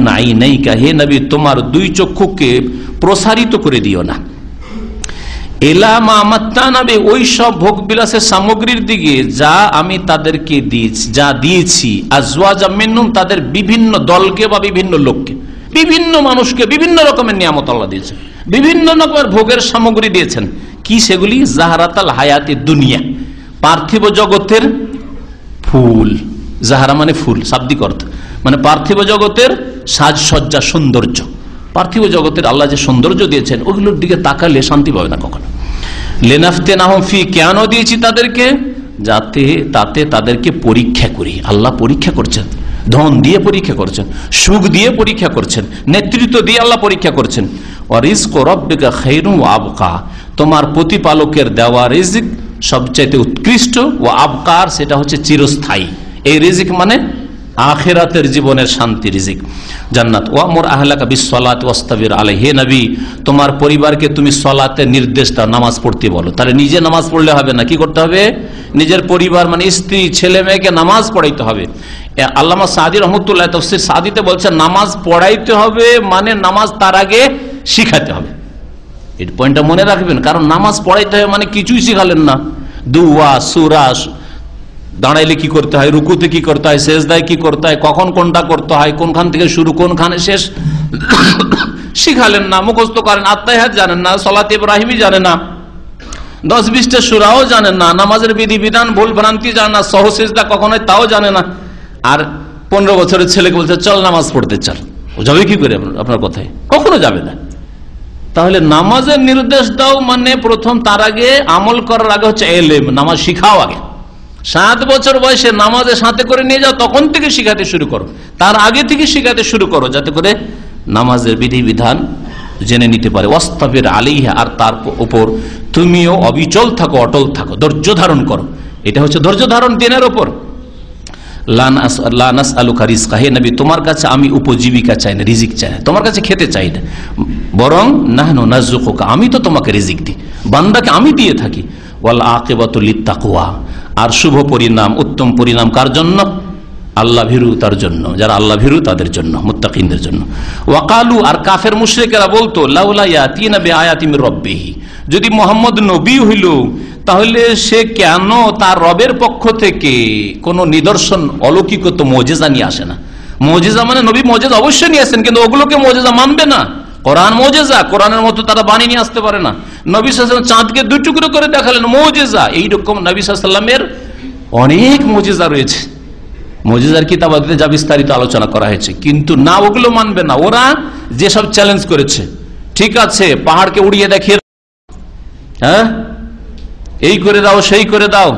আইনাইকা হে নবী, তোমার দুই চক্ষুকে প্রসারিত করে দিও না। এলামা আমাত্তানাবে ওই সব ভোগ সামগ্রীর দিকে যা আমি তাদেরকে দিয়েছি, যা দিয়েছি। আজওয়াজা মিন্নুম, তাদের বিভিন্ন দলকে বা বিভিন্ন লোককে। বিভিন্ন মানুষকে বিভিন্ন রকমের নিয়ামত আল্লাহ দিয়েছেন। বিভিন্ন রকমের ভোগের সামগ্রী দিয়েছেন। কি সেগুলি? জাহারাতাল হায়াতি দুনিয়া। পার্থিব জগতের ফুল। জাহারা মানে ফুল, শাব্দিক অর্থ। মানে পার্থিব জগতের সাজসজ্জা, সৌন্দর্য। পার্থিব জগতের আল্লাহ যে সৌন্দর্য দিয়েছেন, ওগুলোর দিকে তাকালে শান্তি পাবে না কখনো। লেনাফতে নাহম ফি কেন দিয়েছি তাদেরকে, যাতে তাতে তাদেরকে পরীক্ষা করি। আল্লাহ পরীক্ষা করছেন, ধন দিয়ে পরীক্ষা করছেন, সুখ দিয়ে পরীক্ষা করছেন, নেতৃত্ব দিয়ে আল্লাহ পরীক্ষা করছেন। আবকা। তোমার প্রতিপালকের দেওয়া রিজিক সবচাইতে উৎকৃষ্ট ও আবকার, সেটা হচ্ছে চিরস্থায়ী। এই রিজিক মানে আখেরাতের জীবনের শান্তি রিজিক। জান্নাত। ওয়ামর আহলাকা বিসলাত ওয়াস্তাবির আলাই হে নবী, তোমার পরিবারকে তুমি সলাতে নির্দেশ দাও, নামাজ পড়তে বলো। তাহলে নিজে নামাজ পড়লে হবে না, কি করতে হবে? নিজের পরিবার মানে স্ত্রী, ছেলে মেয়েকে নামাজ পড়াইতে হবে। আল্লামা সাদি রহমতুল্লাহ তফসির সাদিতে বলছে নামাজ পড়াইতে হবে মানে নামাজ তার আগে শিখাতে হবে। এই পয়েন্টটা মনে রাখবেন, কারণ নামাজ পড়াইতে হবে মানে কিছুই শিখালেন না। দুয়া সুরাস দাঁড়াইলে কি করতে হয়? রুকুতে কি করতে হয়? শেষ দায় কি করতে হয়? কখন কোনটা করতে হয়? কোনখান থেকে শুরু, কোনখানে শেষ? <coughs> শিখালেন না, মুখস্থ করেন। আত্মাহাত জানেন না, সলাত ইব্রাহিমই জানে না। দশ বিশটা সুরাও জানেন না, নামাজের বিধি, বিধান, ভুল ভ্রান্তি জানে না সহসেজদা কখন হয় তাও জানে না। আর পনেরো বছরের ছেলেকে বলছে, চল নামাজ পড়তে, চল। ও যাবে কি করে আপনার কথায়? কখনো যাবে না। তাহলে নামাজের নির্দেশ দাও মানে প্রথম তার আগে আমল করার আগে হচ্ছে এলেম, নামাজ শিখাও আগে। সাত বছর বয়সে নামাজে সাথে করে নিয়ে যাও, তখন থেকে শিখাতে শুরু করো। তার আগে থেকে শিখাতে শুরু করো, যাতে করে নামাজের বিধি বিধান জেনে নিতে পারে। ওয়াস্তাবের আলিহা আর তার উপর তুমিও অবিচল থাকো, অটল থাকো, ধৈর্য ধারণ করো। এটা হচ্ছে ধৈর্য ধারণ দিনের ওপর। আমি উপজীবিকা চাই না, রিজিক চাই না। তোমার কাছে খেতে চাই না। বরং নাহনো আমি তো তোমাকে রিজিক দিই। বান্দাকে আমি দিয়ে থাকি। ওয়াল আকেবাতুলিত্তাকুয়া আর শুভ পরিণাম, উত্তম পরিণাম কার জন্য? আল্লাহ ভীরু তার জন্য, যারা আল্লাহ ভীরু তাদের জন্য, মুত্তাকিনদের জন্য। ওয়াকালু, আর কাফের মুশ্রিকেরা বলতো রব্বিহি। যদি মোহাম্মদ নবী হইল, তাহলে সে কেন তার রবের পক্ষ থেকে কোন নিদর্শন অলৌকিকত মজেজা নিয়ে আসে না? মজেজা মানে নবী মজেজা অবশ্যই নিয়ে আসেন, কিন্তু ওগুলোকে মজেজা মানবে না। কোরআন মজেজা, কোরআনের মতো তারা বানিয়ে নিয়ে আসতে পারে না। নবী সাল্লাম চাঁদকে দুই টুকরো করে দেখালেন, মজেজা। এইরকম নবী সাল্লামের অনেক মজেজা রয়েছে। মজিজার কিতাবাদিতে যা বিস্তারিত আলোচনা করা হয়েছে। কিন্তু না, ওগুলো মানবে না। ওরা যেসব চ্যালেঞ্জ করেছে, ঠিক আছে, পাহাড়কে উড়িয়ে দেখিয়ে হ্যাঁ? এই করে দাও, সেই করে দাও।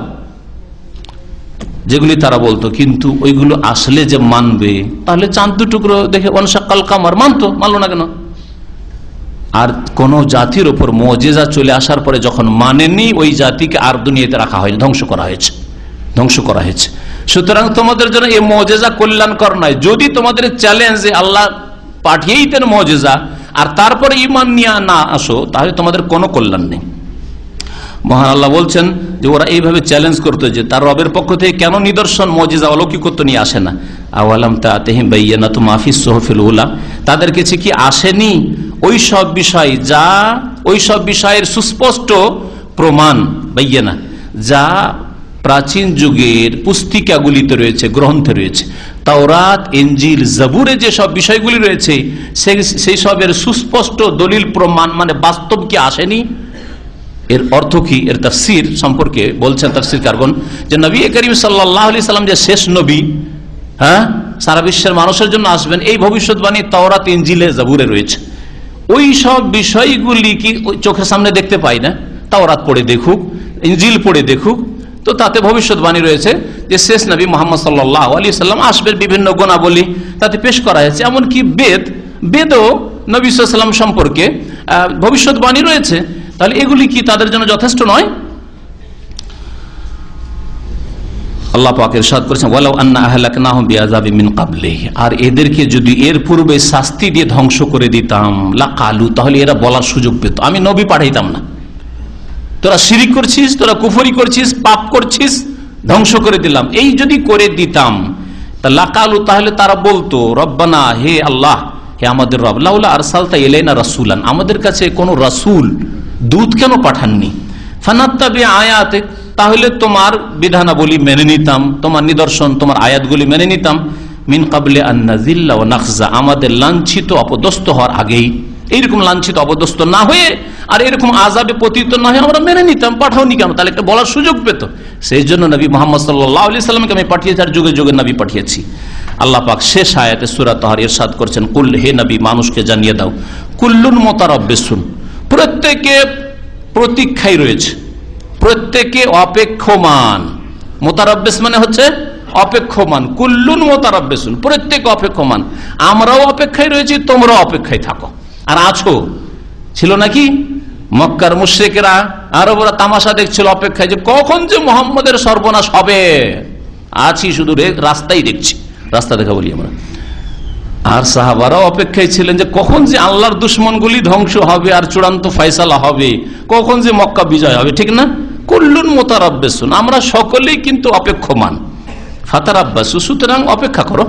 যেগুলি তারা বলতো, কিন্তু ওইগুলো আসলে যে মানবে, তাহলে চাঁদ দু টুকরো দেখে অনসাকাল কামার মানতো, মানলো না কেন? আর কোন জাতির ওপর মজেজা চলে আসার পরে যখন মানেনি, ওই জাতিকে আর দুনিয়াতে রাখা হয়নি, ধ্বংস করা হয়েছে। ধ্বংস করা হয়েছে। সুতরাং তোমাদের জন্য এই মজেজা কল্যাণকর নয়। যদি তোমাদের চ্যালেঞ্জ আল্লাহ পাঠিয়েই দেন মজেজা, আর তারপরে ইমান নিয়ে না আসো, তাহলে তোমাদের কোনো কল্যাণ নেই। মহান আল্লাহ বলছেন যে ওরা এইভাবে চ্যালেঞ্জ করতো যে তার রবের পক্ষ থেকে কেন নিদর্শন, মজিজা, অলৌকিকত্ব নিয়ে আসে না? আওয়ালাম তা তেহিম বাইয়ানা তো মাহফিস সোহফিল উলা। তাদের কাছে কি আসেনি? ওই সব বিষয় যা ওই সব বিষয়ের সুস্পষ্ট প্রমাণ বাইয়ানা। যা প্রাচীন যুগের পুস্তিকাগুলিতে রয়েছে, গ্রন্থে রয়েছে। তাওরাত এঞ্জিল জবুরে যে সব বিষয়গুলি রয়েছে সেই সবের সুস্পষ্ট দলিল প্রমাণ মানে বাস্তব কি আসেনি? এর অর্থ কি? এর তাফসির সম্পর্কে বলছেন তাফসির কারগন যে নবী করিম আলি সাল্লাম যে শেষ নবী হ্যাঁ? সারা বিশ্বের মানুষের জন্য আসবেন, এই ভবিষ্যৎবাণী তাওরাত ইঞ্জিলে জাবুরে রয়েছে। ওই সব বিষয়গুলি কি চোখের সামনে দেখতে পাই না? তাওরাত পড়ে দেখুক ইঞ্জিল পড়ে দেখুক, তো তাতে ভবিষ্যৎবাণী রয়েছে যে শেষ নবী মোহাম্মদ সাল্লাহ আলী সাল্লাম আসবেন বিভিন্ন গুণাবলী, তাতে পেশ করা হয়েছে। এমনকি বেদ, বেদও নবী সাল্লাম সম্পর্কে ভবিষ্যৎবাণী রয়েছে। তাহলে এগুলি কি তাদের জন্য যথেষ্ট নয়? আল্লাহ আর এদেরকে যদি এর পূর্বে শাস্তি দিয়ে ধ্বংস করে দিতাম তাহলে এরা বলার সুযোগ পেত। আমি নবী পাঠাইতাম না। তোরা করছিস, তোরা কুফরি করছিস, পাপ করছিস, ধ্বংস করে দিলাম। এই যদি করে দিতাম, তা লাকালু তাহলে তারা বলতো, রব্বানা, হে আল্লাহ, হে আমাদের রব, লাউলা আরসালতা এলেনা রাসূলান। আমাদের কাছে কোনো রাসূল দূত কেন পাঠাননি ফানাত্তাবি আয়াতে তাহলে তোমার বিধানাবলী মেনে নিতাম তোমার নিদর্শন তোমার আয়াতগুলি মেনে নিতাম মিন কাবলে আন্নাজিল্লা ও আমাদের লাঞ্ছিত অপদস্থ হওয়ার আগেই এইরকম লাঞ্ছিত অপদস্থ না হয়ে আর এরকম আজাবে পতিত না হয়ে আমরা মেনে নিতাম পাঠাওনি কেন তাহলে একটা বলার সুযোগ পেত সেই জন্য নবী মোহাম্মদ সাল্লাহ আলি সাল্লামকে আমি পাঠিয়েছি আর যুগে যুগে নবী পাঠিয়েছি আল্লাহ পাক শেষ আয়াতে সুরা তাহার ইরশাদ করছেন কুল হে নবী মানুষকে জানিয়ে দাও কুল্লুন মোতারব্বেসুন প্রত্যেকে প্রতীক্ষায় রয়েছে। প্রত্যেকে অপেক্ষমান। মোতারব্বেস মানে হচ্ছে অপেক্ষমান। কুল্লুন মোতারব্বেসুন। প্রত্যেক অপেক্ষমান। আমরাও অপেক্ষায় রয়েছি, তোমরাও অপেক্ষায় থাকো। আর আছো? ছিল নাকি? মক্কার মুশ্রিকেরা আরও ওরা তামাশা দেখছিল অপেক্ষায় যে কখন যে মোহাম্মদের সর্বনাশ হবে। আছি শুধু রাস্তাই দেখছি। রাস্তা দেখা বলি আমরা। আর সাহাবারাও অপেক্ষায় ছিলেন যে কখন যে আল্লাহর দুশ্মনগুলি ধ্বংস হবে আর চূড়ান্ত ফয়সালা হবে, কখন যে মক্কা বিজয় হবে, ঠিক না? কুল্লুন মোতারাব্বেসুন, আমরা সকলেই কিন্তু অপেক্ষমান। ফাতার আব্বাসু সুতরাং অপেক্ষা করো।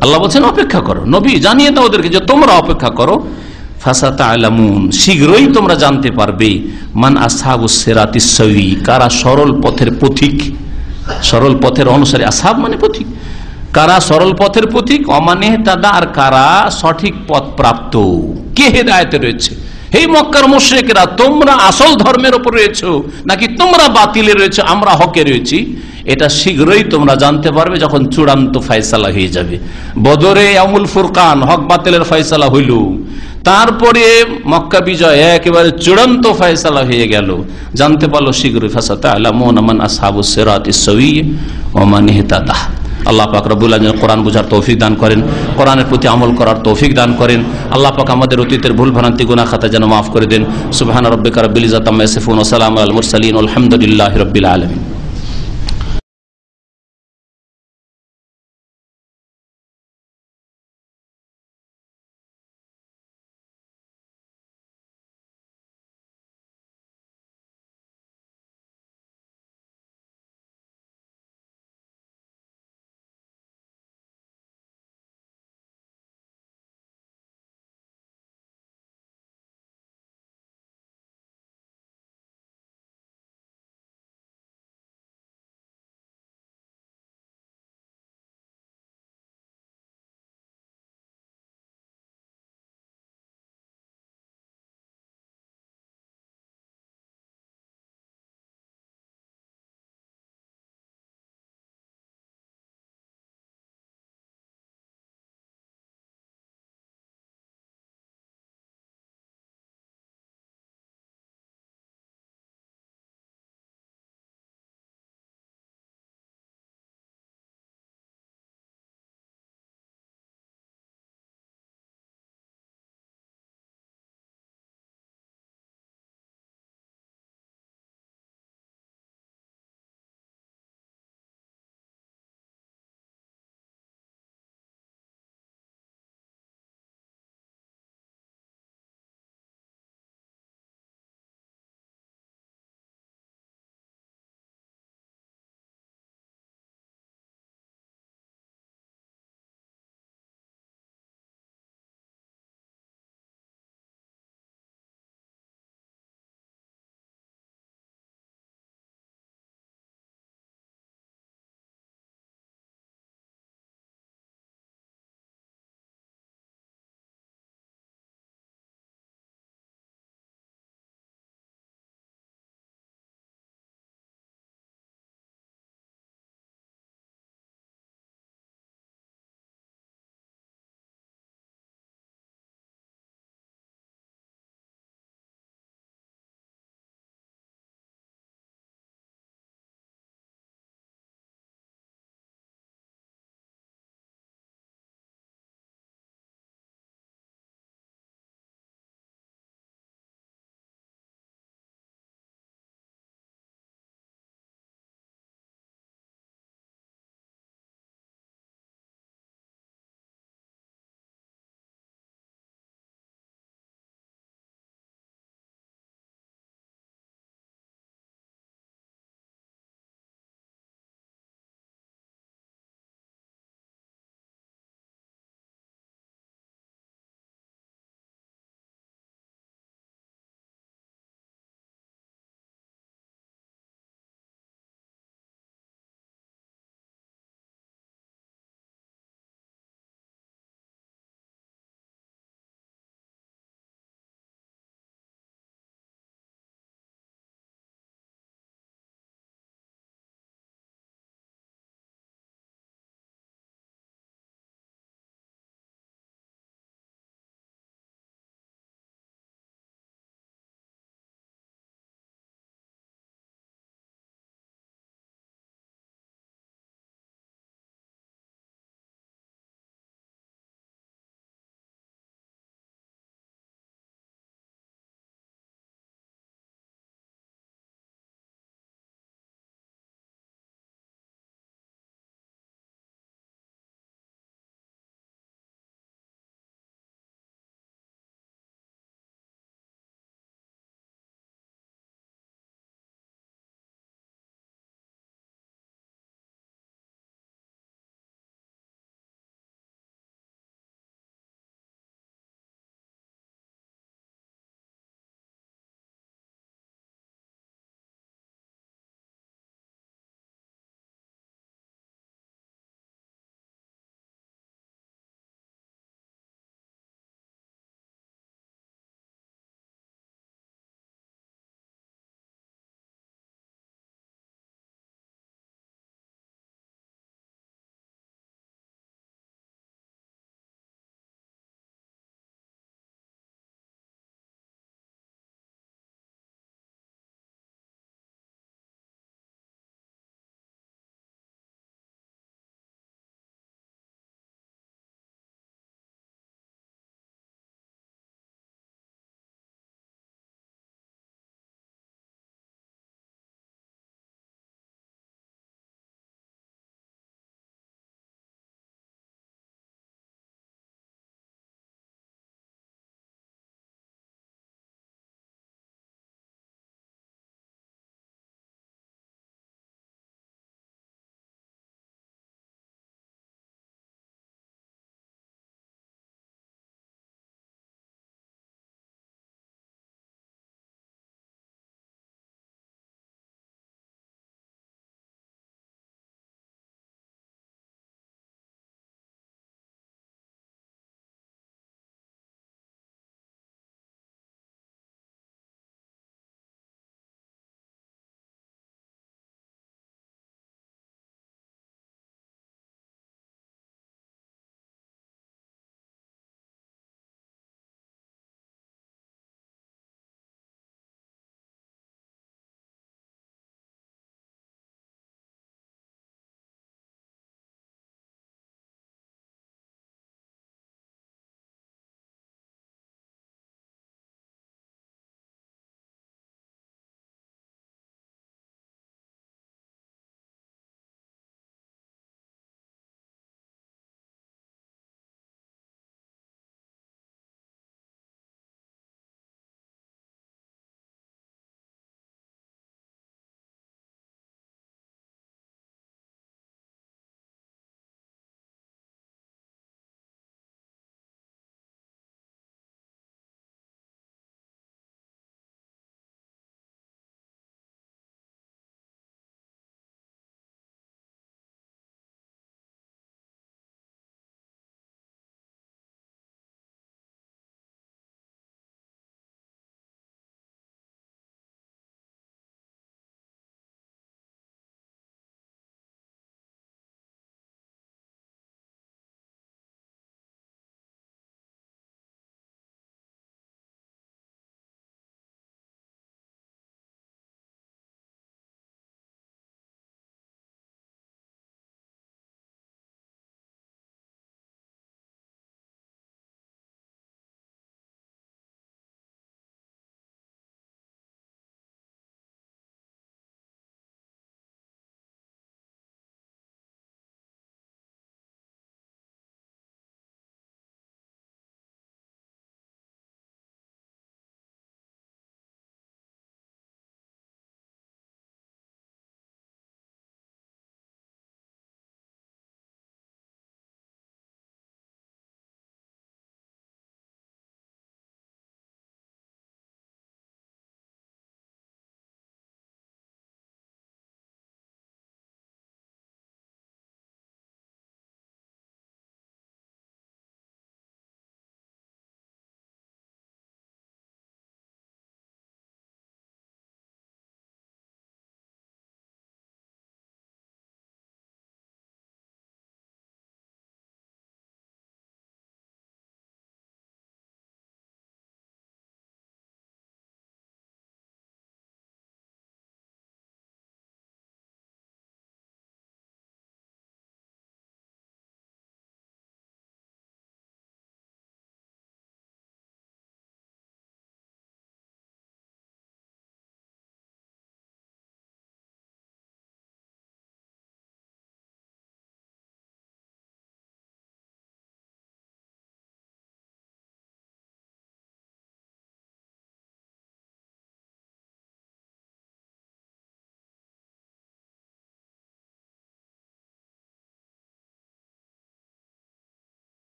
আল্লাহ বলছেন, অপেক্ষা করো। নবী জানিয়ে দাও ওদেরকে যে তোমরা অপেক্ষা করো। ফাসাতা আলামুন শীঘ্রই তোমরা জানতে পারবে, মান কারা সরল পথের পথিক? সরল পথের অনুসারী আসাব মানে পথিক। কারা সরল পথের প্রতীক? অমানে তাদা আর কারা সঠিক পথ প্রাপ্ত? কে হেদায়তে রয়েছে? এই মক্কার মুশ্রেকেরা, তোমরা আসল ধর্মের ওপর রয়েছো, নাকি তোমরা বাতিলে রয়েছে, আমরা হকে রয়েছি? এটা শীঘ্রই তোমরা জানতে পারবে যখন চূড়ান্ত ফয়সালা হয়ে যাবে। বদরে আমুল ফুরকান, হক বাতিলের ফয়সালা হইল। তারপরে মক্কা বিজয় একেবারে চূড়ান্ত ফয়সালা হয়ে গেল। জানতে পারল শীঘ্রই ফাসাতা আলা মোন আমান আসহাবু সিরাত ইসসাউই ওয়া মান ইহতাদা আল্লাহ পাক রব্বুল আলমিন কোরআন বোঝার তৌফিক দান করেন, কোরআনের প্রতি আমল করার তৌফিক দান করেন। আল্লাহ পাক আমাদের অতীতের ভুল ভ্রান্তি, গুনাহ খাতা যেন মাফ করে দেন। সুবহান রব্বিকা রব্বিল ইজ্জাতি আম্মা ইয়াসিফুন ওয়া সালামু আলাল মুরসালিন। আলহামদুলিল্লাহি রাব্বিল আলামিন।